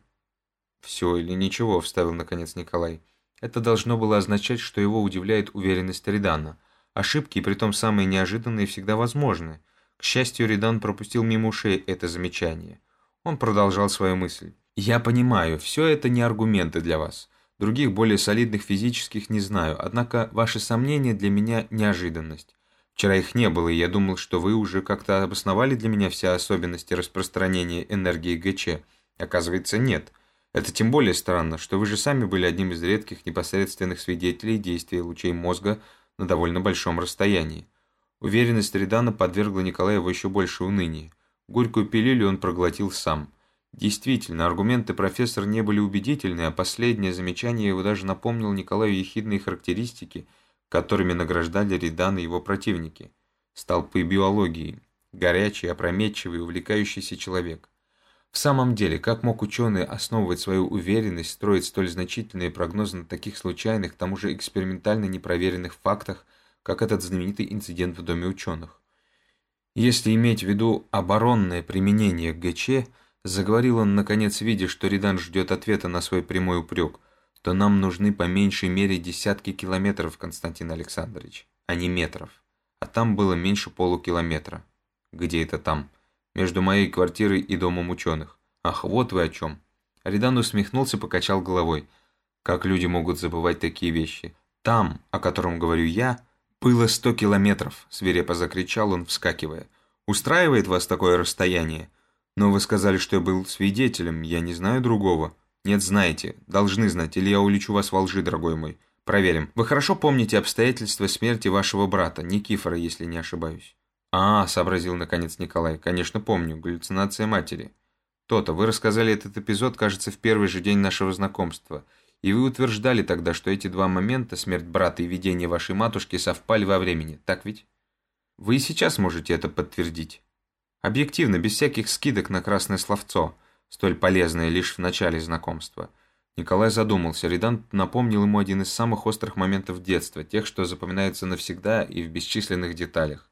«Все или ничего», — вставил наконец Николай. Это должно было означать, что его удивляет уверенность Редана. Ошибки, притом самые неожиданные, всегда возможны. К счастью, Редан пропустил мимо ушей это замечание. Он продолжал свою мысль. «Я понимаю, все это не аргументы для вас. Других, более солидных физических не знаю, однако ваши сомнения для меня неожиданность. Вчера их не было, и я думал, что вы уже как-то обосновали для меня все особенности распространения энергии ГЧ. Оказывается, нет. Это тем более странно, что вы же сами были одним из редких непосредственных свидетелей действия лучей мозга на довольно большом расстоянии. Уверенность Редана подвергла Николаева еще больше унынию. Горькую пилюлю он проглотил сам. Действительно, аргументы профессора не были убедительны, а последнее замечание его даже напомнило Николаю ехидные характеристики, которыми награждали Редана его противники. Столпы биологии. Горячий, опрометчивый, увлекающийся человек. В самом деле, как мог ученый основывать свою уверенность, строить столь значительные прогнозы на таких случайных, к тому же экспериментально непроверенных фактах, как этот знаменитый инцидент в Доме ученых? Если иметь в виду оборонное применение ГЧ, заговорил он, наконец, видя, что Редан ждет ответа на свой прямой упрек, то нам нужны по меньшей мере десятки километров, Константин Александрович, а не метров. А там было меньше полукилометра. Где это там? Между моей квартирой и домом ученых. Ах, вот вы о чем. Аридан усмехнулся, покачал головой. Как люди могут забывать такие вещи? Там, о котором говорю я, было сто километров, свирепо закричал он, вскакивая. Устраивает вас такое расстояние? Но вы сказали, что я был свидетелем, я не знаю другого. Нет, знаете, должны знать, или я улечу вас во лжи, дорогой мой. Проверим. Вы хорошо помните обстоятельства смерти вашего брата, Никифора, если не ошибаюсь? «А, — сообразил наконец Николай, — конечно помню, галлюцинация матери. То-то, вы рассказали этот эпизод, кажется, в первый же день нашего знакомства, и вы утверждали тогда, что эти два момента, смерть брата и видение вашей матушки, совпали во времени, так ведь? Вы и сейчас можете это подтвердить. Объективно, без всяких скидок на красное словцо, столь полезное лишь в начале знакомства». Николай задумался. Редан напомнил ему один из самых острых моментов детства, тех, что запоминаются навсегда и в бесчисленных деталях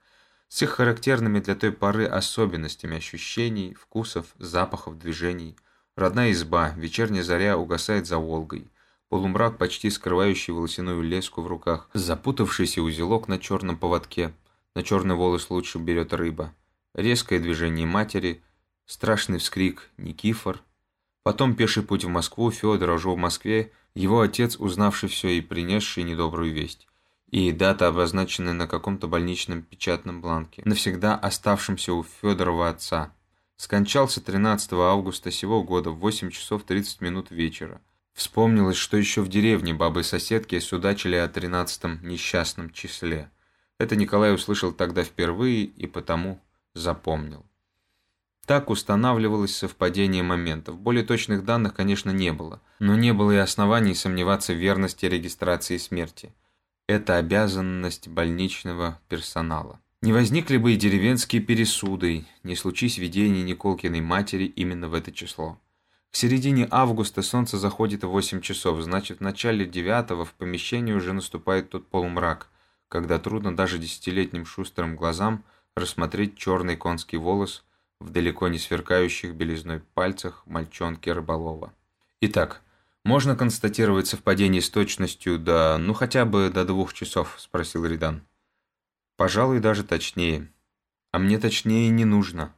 с их характерными для той поры особенностями ощущений, вкусов, запахов, движений. Родная изба, вечерняя заря угасает за Волгой. Полумрак, почти скрывающий волосяную леску в руках, запутавшийся узелок на черном поводке. На черный волос лучше берет рыба. Резкое движение матери, страшный вскрик Никифор. Потом пеший путь в Москву, Федор уже в Москве, его отец, узнавший все и принесший недобрую весть и дата, обозначенная на каком-то больничном печатном бланке, навсегда оставшемся у Федорова отца. Скончался 13 августа сего года в 8 часов 30 минут вечера. Вспомнилось, что еще в деревне бабы-соседки судачили о 13 несчастном числе. Это Николай услышал тогда впервые и потому запомнил. Так устанавливалось совпадение моментов. Более точных данных, конечно, не было, но не было и оснований сомневаться в верности регистрации смерти – это обязанность больничного персонала. Не возникли бы и деревенские пересуды, не случись видение Николкиной матери именно в это число. К середине августа солнце заходит в 8 часов, значит в начале 9 в помещении уже наступает тот полумрак, когда трудно даже десятилетним шустрым глазам рассмотреть черный конский волос в далеко не сверкающих белизной пальцах мальчонки рыболова. Итак, можно констатировать совпадение с точностью до, ну хотя бы до двух часов, спросил Ридан. Пожалуй, даже точнее. А мне точнее не нужно.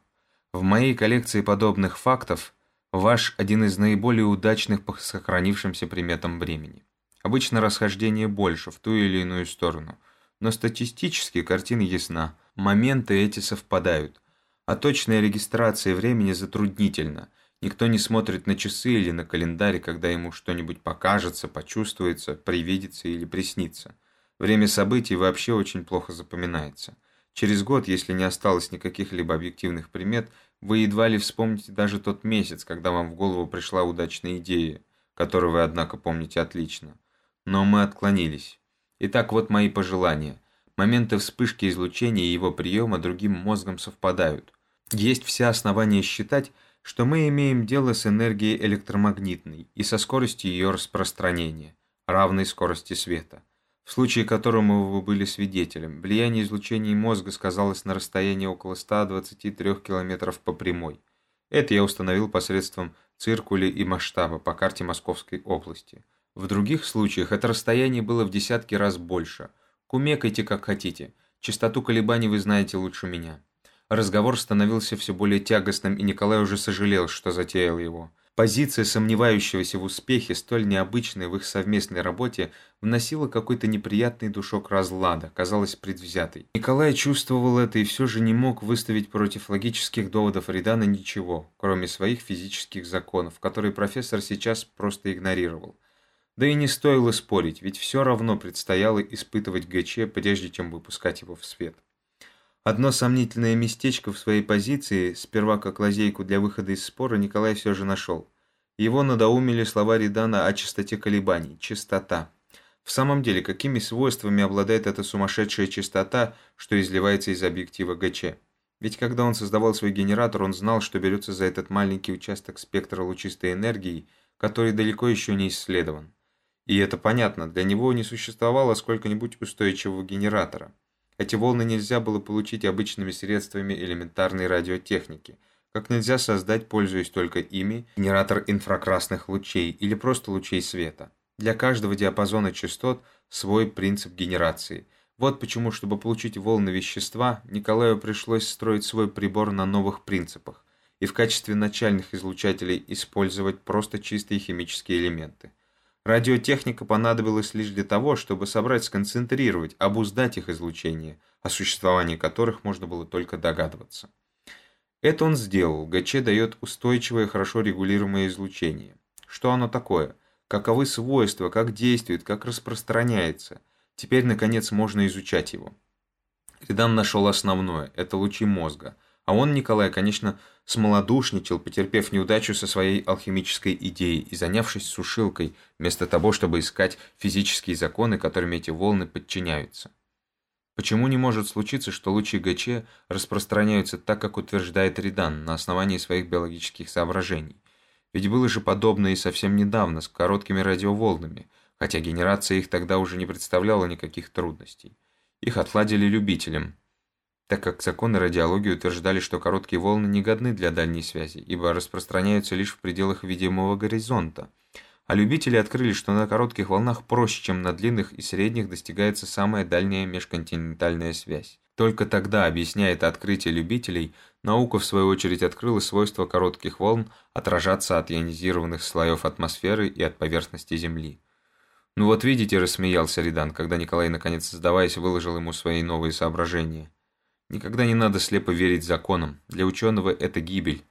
В моей коллекции подобных фактов ваш один из наиболее удачных по сохранившимся приметам времени. Обычно расхождение больше в ту или иную сторону, но статистически картина ясна, моменты эти совпадают, а точная регистрация времени затруднительна. Никто не смотрит на часы или на календарь, когда ему что-нибудь покажется, почувствуется, привидится или приснится. Время событий вообще очень плохо запоминается. Через год, если не осталось никаких либо объективных примет, вы едва ли вспомните даже тот месяц, когда вам в голову пришла удачная идея, которую вы, однако, помните отлично. Но мы отклонились. Итак, вот мои пожелания. Моменты вспышки излучения и его приема другим мозгом совпадают. Есть все основания считать, что мы имеем дело с энергией электромагнитной и со скоростью ее распространения, равной скорости света в случае которому вы были свидетелем. Влияние излучения мозга сказалось на расстоянии около 123 км по прямой. Это я установил посредством циркуля и масштаба по карте Московской области. В других случаях это расстояние было в десятки раз больше. Кумекайте как хотите. Частоту колебаний вы знаете лучше меня. Разговор становился все более тягостным, и Николай уже сожалел, что затеял его. Позиция сомневающегося в успехе, столь необычная в их совместной работе, вносила какой-то неприятный душок разлада, казалось предвзятой. Николай чувствовал это и все же не мог выставить против логических доводов Редана ничего, кроме своих физических законов, которые профессор сейчас просто игнорировал. Да и не стоило спорить, ведь все равно предстояло испытывать ГЧ, прежде чем выпускать его в свет. Одно сомнительное местечко в своей позиции, сперва как лазейку для выхода из спора, Николай все же нашел. Его надоумили слова Редана о частоте колебаний. Частота. В самом деле, какими свойствами обладает эта сумасшедшая частота, что изливается из объектива ГЧ? Ведь когда он создавал свой генератор, он знал, что берется за этот маленький участок спектра лучистой энергии, который далеко еще не исследован. И это понятно, для него не существовало сколько-нибудь устойчивого генератора. Эти волны нельзя было получить обычными средствами элементарной радиотехники, как нельзя создать, пользуясь только ими, генератор инфракрасных лучей или просто лучей света. Для каждого диапазона частот свой принцип генерации. Вот почему, чтобы получить волны вещества, Николаю пришлось строить свой прибор на новых принципах и в качестве начальных излучателей использовать просто чистые химические элементы. Радиотехника понадобилась лишь для того, чтобы собрать, сконцентрировать, обуздать их излучение, о существовании которых можно было только догадываться. Это он сделал. ГЧ дает устойчивое, хорошо регулируемое излучение. Что оно такое? Каковы свойства, как действует, как распространяется? Теперь, наконец, можно изучать его. Редан нашел основное – это лучи мозга. А он, Николай, конечно, смолодушничал, потерпев неудачу со своей алхимической идеей и занявшись сушилкой, вместо того, чтобы искать физические законы, которыми эти волны подчиняются. Почему не может случиться, что лучи ГЧ распространяются так, как утверждает Ридан, на основании своих биологических соображений? Ведь было же подобное и совсем недавно, с короткими радиоволнами, хотя генерация их тогда уже не представляла никаких трудностей. Их отладили любителям, так как законы радиологии утверждали, что короткие волны не годны для дальней связи, ибо распространяются лишь в пределах видимого горизонта. А любители открыли, что на коротких волнах проще, чем на длинных и средних достигается самая дальняя межконтинентальная связь. Только тогда, объясняя это открытие любителей, наука в свою очередь открыла свойство коротких волн отражаться от ионизированных слоев атмосферы и от поверхности Земли. «Ну вот видите», – рассмеялся Ридан, когда Николай, наконец сдаваясь, выложил ему свои новые соображения – Никогда не надо слепо верить законам. Для ученого это гибель.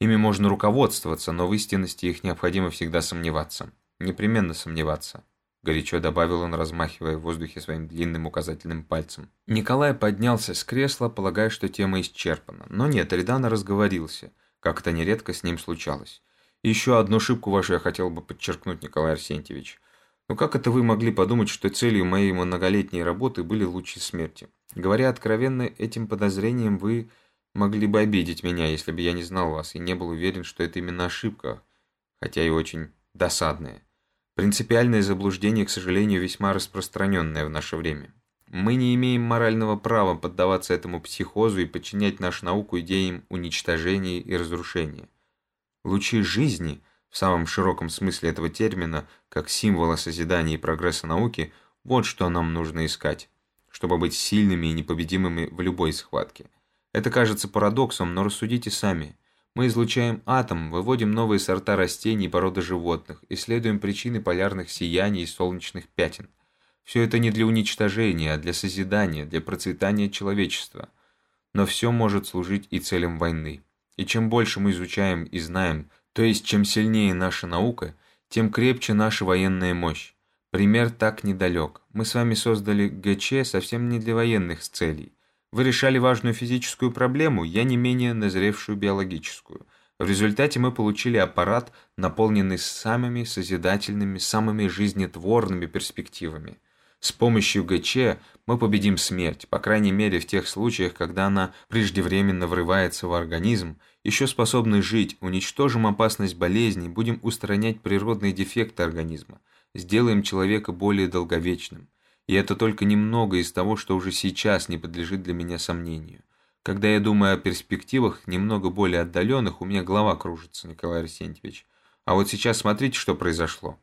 Ими можно руководствоваться, но в истинности их необходимо всегда сомневаться. Непременно сомневаться. Горячо добавил он, размахивая в воздухе своим длинным указательным пальцем. Николай поднялся с кресла, полагая, что тема исчерпана. Но нет, Редана разговорился, как это нередко с ним случалось. Еще одну ошибку вашу я хотел бы подчеркнуть, Николай Арсентьевич. Но как это вы могли подумать, что целью моей многолетней работы были лучи смерти? Говоря откровенно, этим подозрением вы могли бы обидеть меня, если бы я не знал вас и не был уверен, что это именно ошибка, хотя и очень досадное. Принципиальное заблуждение, к сожалению, весьма распространенное в наше время. Мы не имеем морального права поддаваться этому психозу и подчинять нашу науку идеям уничтожения и разрушения. Лучи жизни, в самом широком смысле этого термина, как символа созидания и прогресса науки, вот что нам нужно искать, чтобы быть сильными и непобедимыми в любой схватке. Это кажется парадоксом, но рассудите сами. Мы излучаем атом, выводим новые сорта растений и породы животных, исследуем причины полярных сияний и солнечных пятен. Все это не для уничтожения, а для созидания, для процветания человечества. Но все может служить и целям войны. И чем больше мы изучаем и знаем, то есть чем сильнее наша наука, тем крепче наша военная мощь. Пример так недалек. Мы с вами создали ГЧ совсем не для военных целей. Вы решали важную физическую проблему, я не менее назревшую биологическую. В результате мы получили аппарат, наполненный самыми созидательными, самыми жизнетворными перспективами. С помощью ГЧ мы победим смерть, по крайней мере в тех случаях, когда она преждевременно врывается в организм, еще способный жить, уничтожим опасность болезней, будем устранять природные дефекты организма, сделаем человека более долговечным. И это только немного из того, что уже сейчас не подлежит для меня сомнению. Когда я думаю о перспективах, немного более отдаленных, у меня голова кружится, Николай Арсентьевич. А вот сейчас смотрите, что произошло.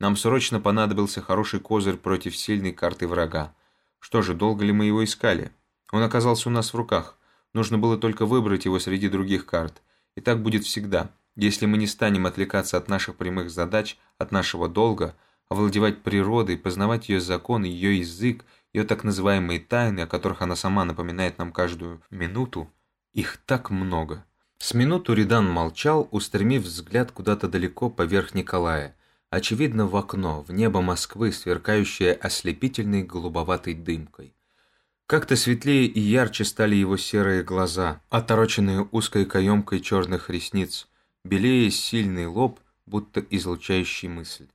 Нам срочно понадобился хороший козырь против сильной карты врага. Что же, долго ли мы его искали? Он оказался у нас в руках. Нужно было только выбрать его среди других карт. И так будет всегда. Если мы не станем отвлекаться от наших прямых задач, от нашего долга – овладевать природой, познавать ее законы, ее язык, ее так называемые тайны, о которых она сама напоминает нам каждую минуту, их так много. С минуту Ридан молчал, устремив взгляд куда-то далеко поверх Николая, очевидно в окно, в небо Москвы, сверкающее ослепительной голубоватой дымкой. Как-то светлее и ярче стали его серые глаза, отороченные узкой каемкой черных ресниц, белее сильный лоб, будто излучающий мысль.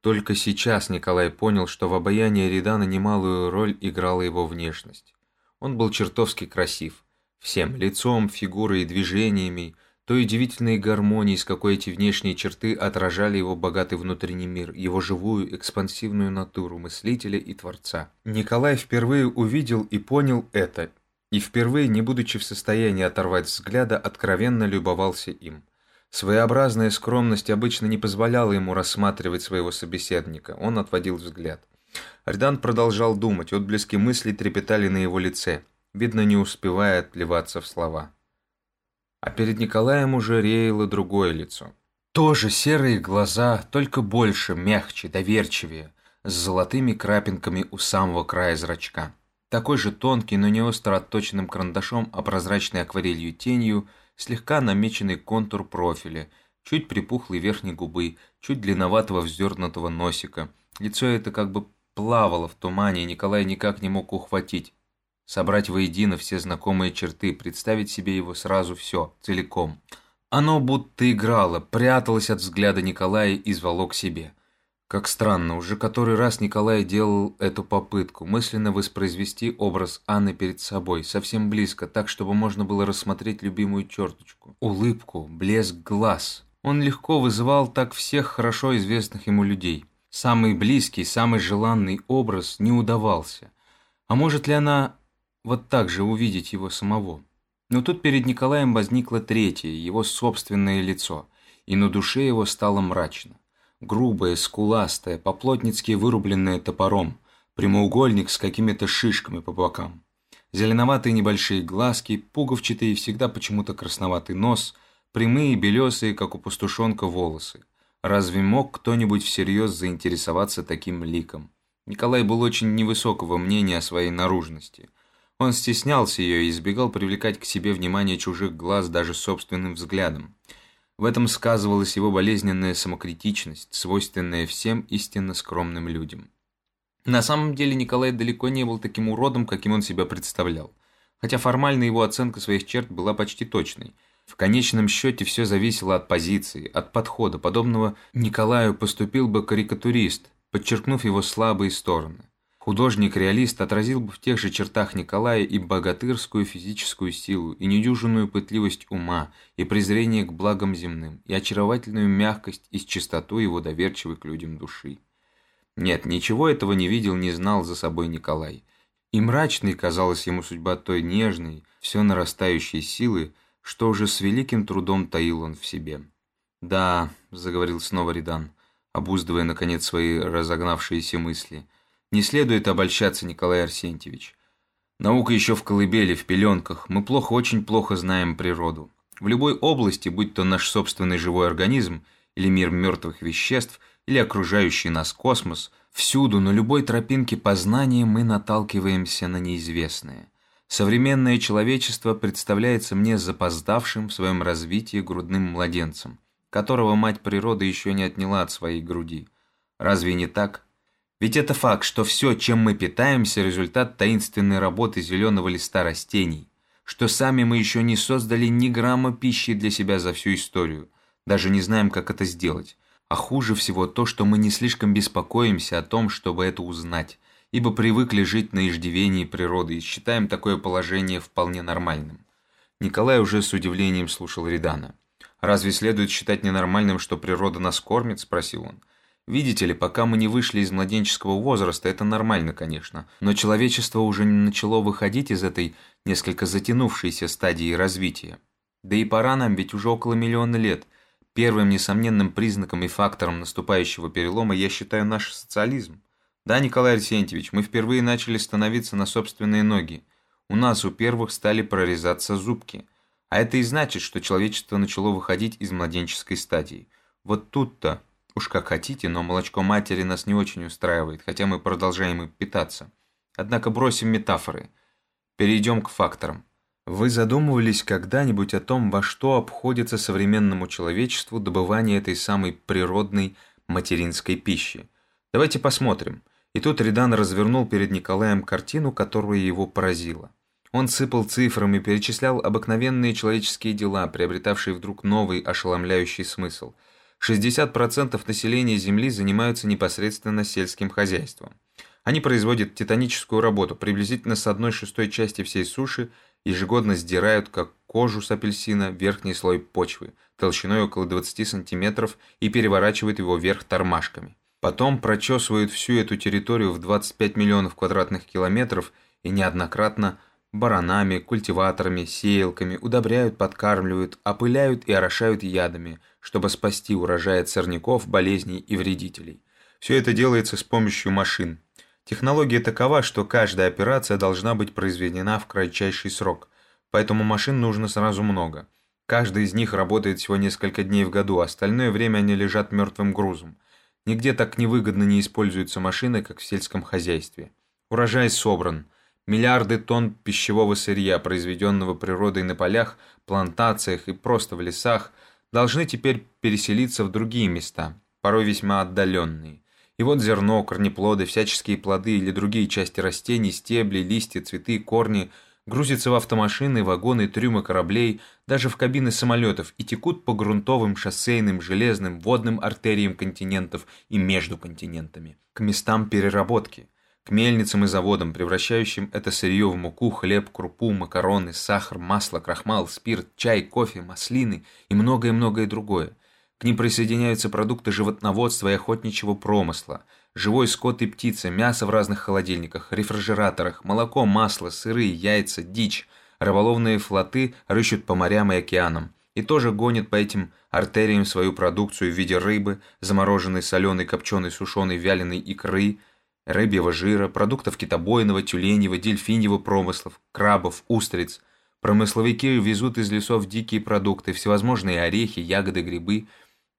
Только сейчас Николай понял, что в обаянии Редана немалую роль играла его внешность. Он был чертовски красив. Всем – лицом, фигурой и движениями, той удивительной гармонией, с какой эти внешние черты отражали его богатый внутренний мир, его живую, экспансивную натуру мыслителя и творца. Николай впервые увидел и понял это, и впервые, не будучи в состоянии оторвать взгляда, откровенно любовался им. Своеобразная скромность обычно не позволяла ему рассматривать своего собеседника, он отводил взгляд. Ардан продолжал думать, отблески мыслей трепетали на его лице, видно, не успевая отливаться в слова. А перед Николаем уже реяло другое лицо. Тоже серые глаза, только больше, мягче, доверчивее, с золотыми крапинками у самого края зрачка. Такой же тонкий, но не остро отточенным карандашом, а прозрачной акварелью тенью – слегка намеченный контур профиля, чуть припухлой верхней губы, чуть длинноватого вздернутого носика. Лицо это как бы плавало в тумане, и Николай никак не мог ухватить. Собрать воедино все знакомые черты, представить себе его сразу все, целиком. Оно будто играло, пряталось от взгляда Николая и звало к себе. Как странно, уже который раз Николай делал эту попытку, мысленно воспроизвести образ Анны перед собой, совсем близко, так, чтобы можно было рассмотреть любимую черточку. Улыбку, блеск глаз. Он легко вызывал так всех хорошо известных ему людей. Самый близкий, самый желанный образ не удавался. А может ли она вот так же увидеть его самого? Но тут перед Николаем возникло третье, его собственное лицо, и на душе его стало мрачно грубое, скуластое, поплотницки вырубленное топором, прямоугольник с какими-то шишками по бокам. Зеленоватые небольшие глазки, пуговчатый и всегда почему-то красноватый нос, прямые, белесые, как у пастушонка, волосы. Разве мог кто-нибудь всерьез заинтересоваться таким ликом? Николай был очень невысокого мнения о своей наружности. Он стеснялся ее и избегал привлекать к себе внимание чужих глаз даже собственным взглядом. В этом сказывалась его болезненная самокритичность, свойственная всем истинно скромным людям. На самом деле Николай далеко не был таким уродом, каким он себя представлял. Хотя формально его оценка своих черт была почти точной. В конечном счете все зависело от позиции, от подхода. Подобного Николаю поступил бы карикатурист, подчеркнув его слабые стороны. Художник-реалист отразил бы в тех же чертах Николая и богатырскую физическую силу, и недюжинную пытливость ума, и презрение к благам земным, и очаровательную мягкость и чистоту его доверчивой к людям души. Нет, ничего этого не видел, не знал за собой Николай. И мрачной казалась ему судьба той нежной, все нарастающей силы, что уже с великим трудом таил он в себе. «Да», — заговорил снова Редан, обуздывая, наконец, свои разогнавшиеся мысли, «не следует обольщаться, Николай Арсентьевич. Наука еще в колыбели, в пеленках, мы плохо, очень плохо знаем природу. В любой области, будь то наш собственный живой организм, или мир мертвых веществ, или окружающий нас космос, всюду, на любой тропинке познания мы наталкиваемся на неизвестное. Современное человечество представляется мне запоздавшим в своем развитии грудным младенцем – которого мать природа еще не отняла от своей груди. Разве не так? Ведь это факт, что все, чем мы питаемся, результат таинственной работы зеленого листа растений, что сами мы еще не создали ни грамма пищи для себя за всю историю, даже не знаем, как это сделать. А хуже всего то, что мы не слишком беспокоимся о том, чтобы это узнать, ибо привыкли жить на иждивении природы и считаем такое положение вполне нормальным. Николай уже с удивлением слушал Редана. «Разве следует считать ненормальным, что природа нас кормит?» – спросил он. «Видите ли, пока мы не вышли из младенческого возраста, это нормально, конечно, но человечество уже не начало выходить из этой несколько затянувшейся стадии развития. Да и пора нам, ведь уже около миллиона лет. Первым несомненным признаком и фактором наступающего перелома я считаю наш социализм. Да, Николай Арсентьевич, мы впервые начали становиться на собственные ноги. У нас у первых стали прорезаться зубки – а это и значит, что человечество начало выходить из младенческой стадии. Вот тут-то, уж как хотите, но молочко матери нас не очень устраивает, хотя мы продолжаем им питаться. Однако бросим метафоры. Перейдем к факторам. Вы задумывались когда-нибудь о том, во что обходится современному человечеству добывание этой самой природной материнской пищи? Давайте посмотрим. И тут Редан развернул перед Николаем картину, которая его поразила. Он сыпал цифрами, перечислял обыкновенные человеческие дела, приобретавшие вдруг новый ошеломляющий смысл. 60% населения Земли занимаются непосредственно сельским хозяйством. Они производят титаническую работу, приблизительно с одной шестой части всей суши, ежегодно сдирают, как кожу с апельсина, верхний слой почвы, толщиной около 20 сантиметров, и переворачивают его вверх тормашками. Потом прочесывают всю эту территорию в 25 миллионов квадратных километров и неоднократно баранами, культиваторами, сеялками, удобряют, подкармливают, опыляют и орошают ядами, чтобы спасти урожай от сорняков, болезней и вредителей. Все это делается с помощью машин. Технология такова, что каждая операция должна быть произведена в кратчайший срок, поэтому машин нужно сразу много. Каждый из них работает всего несколько дней в году, остальное время они лежат мертвым грузом. Нигде так невыгодно не используются машины, как в сельском хозяйстве. Урожай собран – Миллиарды тонн пищевого сырья, произведенного природой на полях, плантациях и просто в лесах, должны теперь переселиться в другие места, порой весьма отдаленные. И вот зерно, корнеплоды, всяческие плоды или другие части растений, стебли, листья, цветы, корни грузятся в автомашины, вагоны, трюмы кораблей, даже в кабины самолетов и текут по грунтовым, шоссейным, железным, водным артериям континентов и между континентами, к местам переработки – к мельницам и заводам, превращающим это сырье в муку, хлеб, крупу, макароны, сахар, масло, крахмал, спирт, чай, кофе, маслины и многое-многое другое. К ним присоединяются продукты животноводства и охотничьего промысла, живой скот и птица, мясо в разных холодильниках, рефрижераторах, молоко, масло, сыры, яйца, дичь. Рыболовные флоты рыщут по морям и океанам и тоже гонят по этим артериям свою продукцию в виде рыбы, замороженной, соленой, копченой, сушеной, вяленой икры – рыбьего жира, продуктов китобойного, тюленевого, дельфиньего промыслов, крабов, устриц. Промысловики везут из лесов дикие продукты, всевозможные орехи, ягоды, грибы.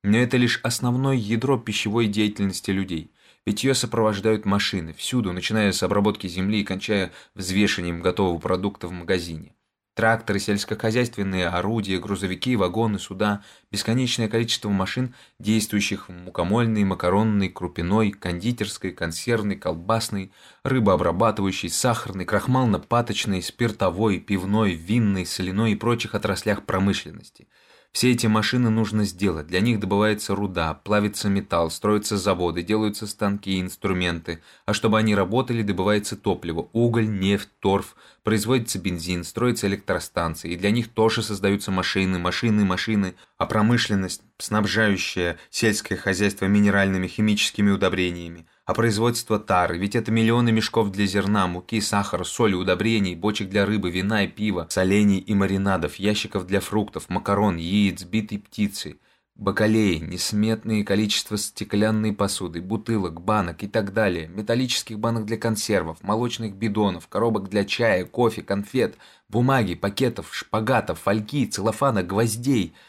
Но это лишь основное ядро пищевой деятельности людей. Ведь ее сопровождают машины, всюду, начиная с обработки земли и кончая взвешиванием готового продукта в магазине. Тракторы, сельскохозяйственные орудия, грузовики, вагоны, суда, бесконечное количество машин, действующих в мукомольной, макаронной, крупиной, кондитерской, консервной, колбасной, рыбообрабатывающей, сахарной, крахмално-паточной, спиртовой, пивной, винной, соляной и прочих отраслях промышленности. Все эти машины нужно сделать. Для них добывается руда, плавится металл, строятся заводы, делаются станки и инструменты. А чтобы они работали, добывается топливо, уголь, нефть, торф, производится бензин, строятся электростанции. И для них тоже создаются машины, машины, машины. А промышленность, снабжающая сельское хозяйство минеральными химическими удобрениями, а производство тары, ведь это миллионы мешков для зерна, муки, сахара, соли, удобрений, бочек для рыбы, вина и пива, солений и маринадов, ящиков для фруктов, макарон, яиц, битой птицы, бакалеи, несметное количество стеклянной посуды, бутылок, банок и так далее, металлических банок для консервов, молочных бидонов, коробок для чая, кофе, конфет, бумаги, пакетов, шпагатов, фольги, целлофана, гвоздей –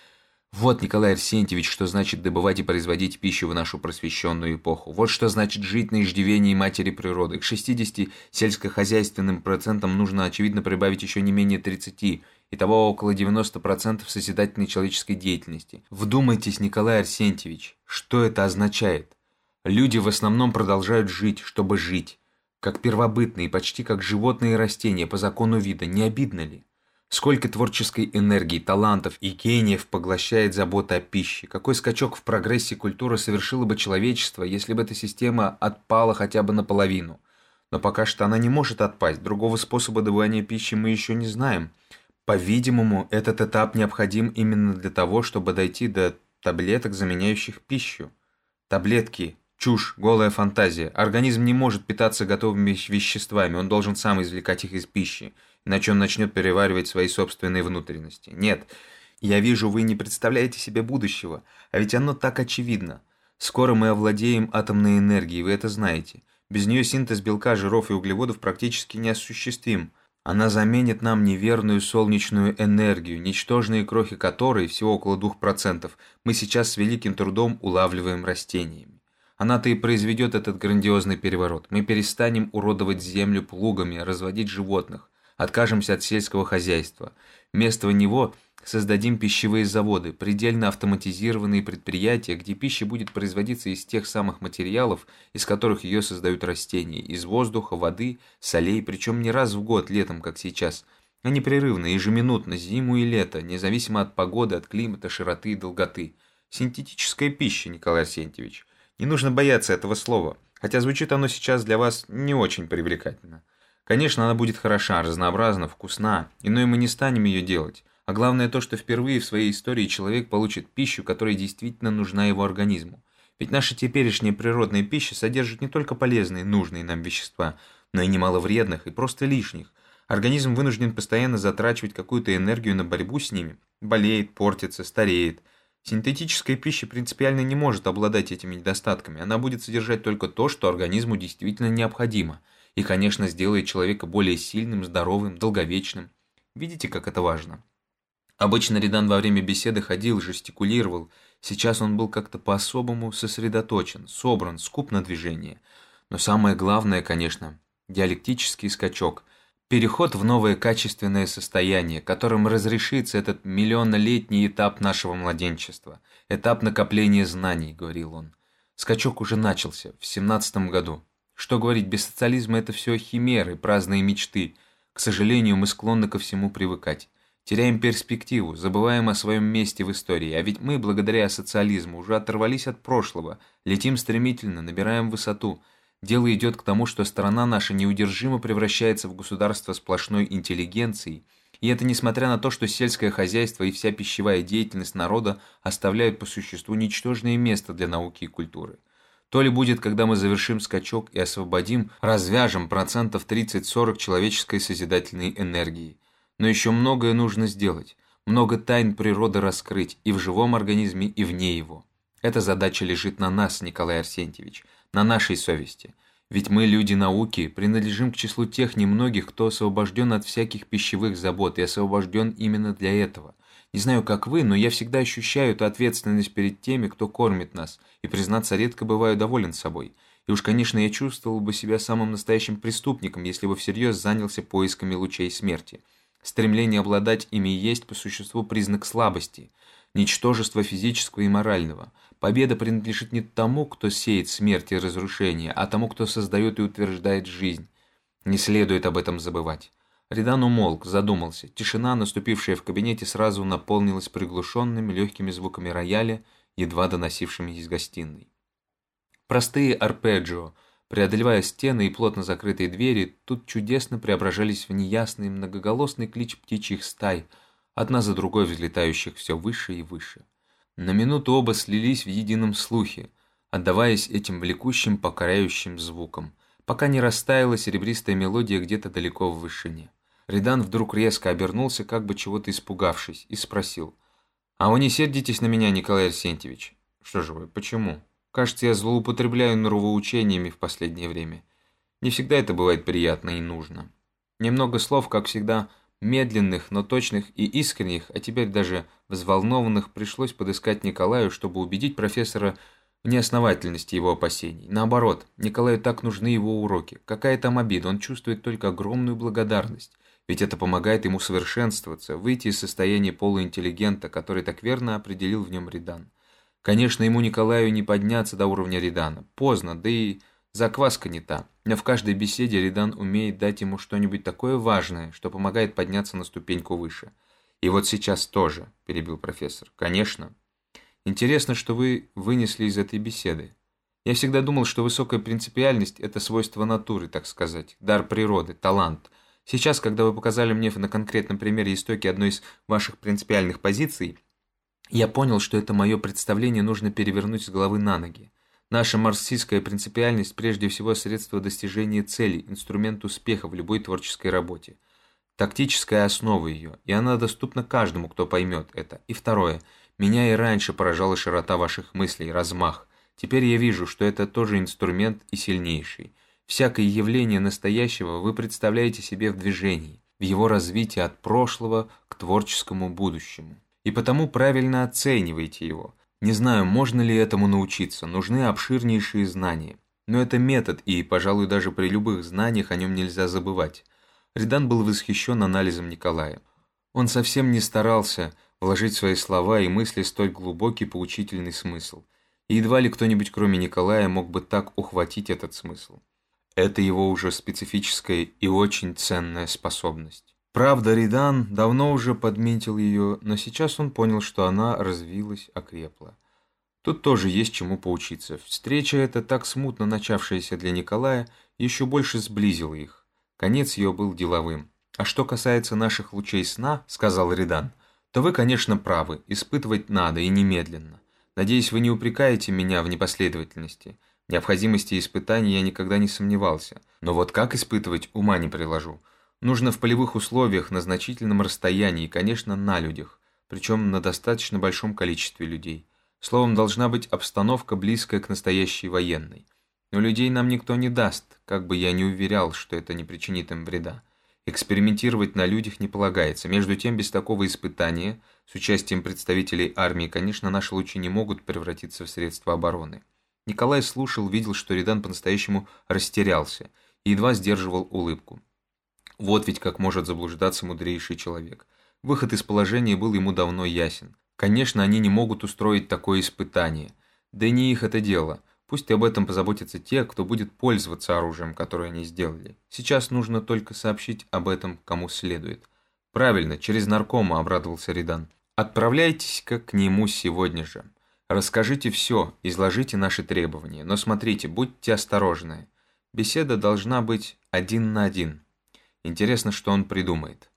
вот, Николай Арсентьевич, что значит добывать и производить пищу в нашу просвещенную эпоху. Вот что значит жить на иждивении матери природы. К 60 сельскохозяйственным процентам нужно, очевидно, прибавить еще не менее 30, итого около 90% созидательной человеческой деятельности. Вдумайтесь, Николай Арсентьевич, что это означает? Люди в основном продолжают жить, чтобы жить. Как первобытные, почти как животные и растения, по закону вида. Не обидно ли? Сколько творческой энергии, талантов и гениев поглощает забота о пище? Какой скачок в прогрессе культуры совершило бы человечество, если бы эта система отпала хотя бы наполовину? Но пока что она не может отпасть, другого способа добывания пищи мы еще не знаем. По-видимому, этот этап необходим именно для того, чтобы дойти до таблеток, заменяющих пищу. Таблетки – чушь, голая фантазия. Организм не может питаться готовыми веществами, он должен сам извлекать их из пищи иначе он начнет переваривать свои собственные внутренности. Нет, я вижу, вы не представляете себе будущего, а ведь оно так очевидно. Скоро мы овладеем атомной энергией, вы это знаете. Без нее синтез белка, жиров и углеводов практически неосуществим. Она заменит нам неверную солнечную энергию, ничтожные крохи которой, всего около 2%, мы сейчас с великим трудом улавливаем растениями. Она-то и произведет этот грандиозный переворот. Мы перестанем уродовать землю плугами, разводить животных. Откажемся от сельского хозяйства. Вместо него создадим пищевые заводы, предельно автоматизированные предприятия, где пища будет производиться из тех самых материалов, из которых ее создают растения, из воздуха, воды, солей, причем не раз в год, летом, как сейчас, а непрерывно, ежеминутно, зиму и лето, независимо от погоды, от климата, широты и долготы. Синтетическая пища, Николай Арсентьевич. Не нужно бояться этого слова, хотя звучит оно сейчас для вас не очень привлекательно. Конечно, она будет хороша, разнообразна, вкусна, иной мы не станем ее делать. А главное то, что впервые в своей истории человек получит пищу, которая действительно нужна его организму. Ведь наша теперешняя природная пища содержит не только полезные, нужные нам вещества, но и немало вредных и просто лишних. Организм вынужден постоянно затрачивать какую-то энергию на борьбу с ними. Болеет, портится, стареет. Синтетическая пища принципиально не может обладать этими недостатками. Она будет содержать только то, что организму действительно необходимо – и, конечно, сделает человека более сильным, здоровым, долговечным. Видите, как это важно? Обычно Редан во время беседы ходил, жестикулировал. Сейчас он был как-то по-особому сосредоточен, собран, скуп на движение. Но самое главное, конечно, диалектический скачок. Переход в новое качественное состояние, которым разрешится этот миллионнолетний этап нашего младенчества. Этап накопления знаний, говорил он. Скачок уже начался в семнадцатом году. Что говорить, без социализма это все химеры, праздные мечты. К сожалению, мы склонны ко всему привыкать. Теряем перспективу, забываем о своем месте в истории, а ведь мы, благодаря социализму, уже оторвались от прошлого, летим стремительно, набираем высоту. Дело идет к тому, что страна наша неудержимо превращается в государство сплошной интеллигенции, и это несмотря на то, что сельское хозяйство и вся пищевая деятельность народа оставляют по существу ничтожное место для науки и культуры. То ли будет, когда мы завершим скачок и освободим, развяжем процентов 30-40 человеческой созидательной энергии. Но еще многое нужно сделать, много тайн природы раскрыть и в живом организме, и вне его. Эта задача лежит на нас, Николай Арсентьевич, на нашей совести. Ведь мы, люди науки, принадлежим к числу тех немногих, кто освобожден от всяких пищевых забот и освобожден именно для этого – не знаю, как вы, но я всегда ощущаю эту ответственность перед теми, кто кормит нас, и, признаться, редко бываю доволен собой. И уж, конечно, я чувствовал бы себя самым настоящим преступником, если бы всерьез занялся поисками лучей смерти. Стремление обладать ими есть по существу признак слабости, ничтожества физического и морального. Победа принадлежит не тому, кто сеет смерть и разрушение, а тому, кто создает и утверждает жизнь. Не следует об этом забывать. Ридан умолк, задумался. Тишина, наступившая в кабинете, сразу наполнилась приглушенными легкими звуками рояля, едва доносившими из гостиной. Простые арпеджио, преодолевая стены и плотно закрытые двери, тут чудесно преображались в неясный многоголосный клич птичьих стай, одна за другой взлетающих все выше и выше. На минуту оба слились в едином слухе, отдаваясь этим влекущим, покоряющим звукам, пока не растаяла серебристая мелодия где-то далеко в вышине. Редан вдруг резко обернулся, как бы чего-то испугавшись, и спросил. «А вы не сердитесь на меня, Николай Арсентьевич?» «Что же вы, почему?» «Кажется, я злоупотребляю нравоучениями в последнее время. Не всегда это бывает приятно и нужно. Немного слов, как всегда, медленных, но точных и искренних, а теперь даже взволнованных, пришлось подыскать Николаю, чтобы убедить профессора в неосновательности его опасений. Наоборот, Николаю так нужны его уроки. Какая там обида, он чувствует только огромную благодарность ведь это помогает ему совершенствоваться, выйти из состояния полуинтеллигента, который так верно определил в нем Редан. Конечно, ему Николаю не подняться до уровня Редана. Поздно, да и закваска не та. Но в каждой беседе Редан умеет дать ему что-нибудь такое важное, что помогает подняться на ступеньку выше. И вот сейчас тоже, перебил профессор. Конечно. Интересно, что вы вынесли из этой беседы. Я всегда думал, что высокая принципиальность – это свойство натуры, так сказать, дар природы, талант – Сейчас, когда вы показали мне на конкретном примере истоки одной из ваших принципиальных позиций, я понял, что это мое представление нужно перевернуть с головы на ноги. Наша марксистская принципиальность прежде всего средство достижения цели, инструмент успеха в любой творческой работе. Тактическая основа ее, и она доступна каждому, кто поймет это. И второе. Меня и раньше поражала широта ваших мыслей, размах. Теперь я вижу, что это тоже инструмент и сильнейший. Всякое явление настоящего вы представляете себе в движении, в его развитии от прошлого к творческому будущему. И потому правильно оцениваете его. Не знаю, можно ли этому научиться, нужны обширнейшие знания. Но это метод, и, пожалуй, даже при любых знаниях о нем нельзя забывать. Редан был восхищен анализом Николая. Он совсем не старался вложить в свои слова и мысли столь глубокий поучительный смысл. И едва ли кто-нибудь, кроме Николая, мог бы так ухватить этот смысл. Это его уже специфическая и очень ценная способность. Правда, Ридан давно уже подметил ее, но сейчас он понял, что она развилась, окрепла. Тут тоже есть чему поучиться. Встреча эта, так смутно начавшаяся для Николая, еще больше сблизила их. Конец ее был деловым. «А что касается наших лучей сна, — сказал Ридан, — то вы, конечно, правы, испытывать надо и немедленно. Надеюсь, вы не упрекаете меня в непоследовательности необходимости испытаний я никогда не сомневался. Но вот как испытывать, ума не приложу. Нужно в полевых условиях, на значительном расстоянии конечно, на людях. Причем на достаточно большом количестве людей. Словом, должна быть обстановка, близкая к настоящей военной. Но людей нам никто не даст, как бы я не уверял, что это не причинит им вреда. Экспериментировать на людях не полагается. Между тем, без такого испытания, с участием представителей армии, конечно, наши лучи не могут превратиться в средства обороны. Николай слушал, видел, что Редан по-настоящему растерялся и едва сдерживал улыбку. Вот ведь как может заблуждаться мудрейший человек. Выход из положения был ему давно ясен. Конечно, они не могут устроить такое испытание. Да и не их это дело. Пусть об этом позаботятся те, кто будет пользоваться оружием, которое они сделали. Сейчас нужно только сообщить об этом кому следует. Правильно, через наркома обрадовался Редан. Отправляйтесь-ка к нему сегодня же. Расскажите все, изложите наши требования, но смотрите, будьте осторожны. Беседа должна быть один на один. Интересно, что он придумает.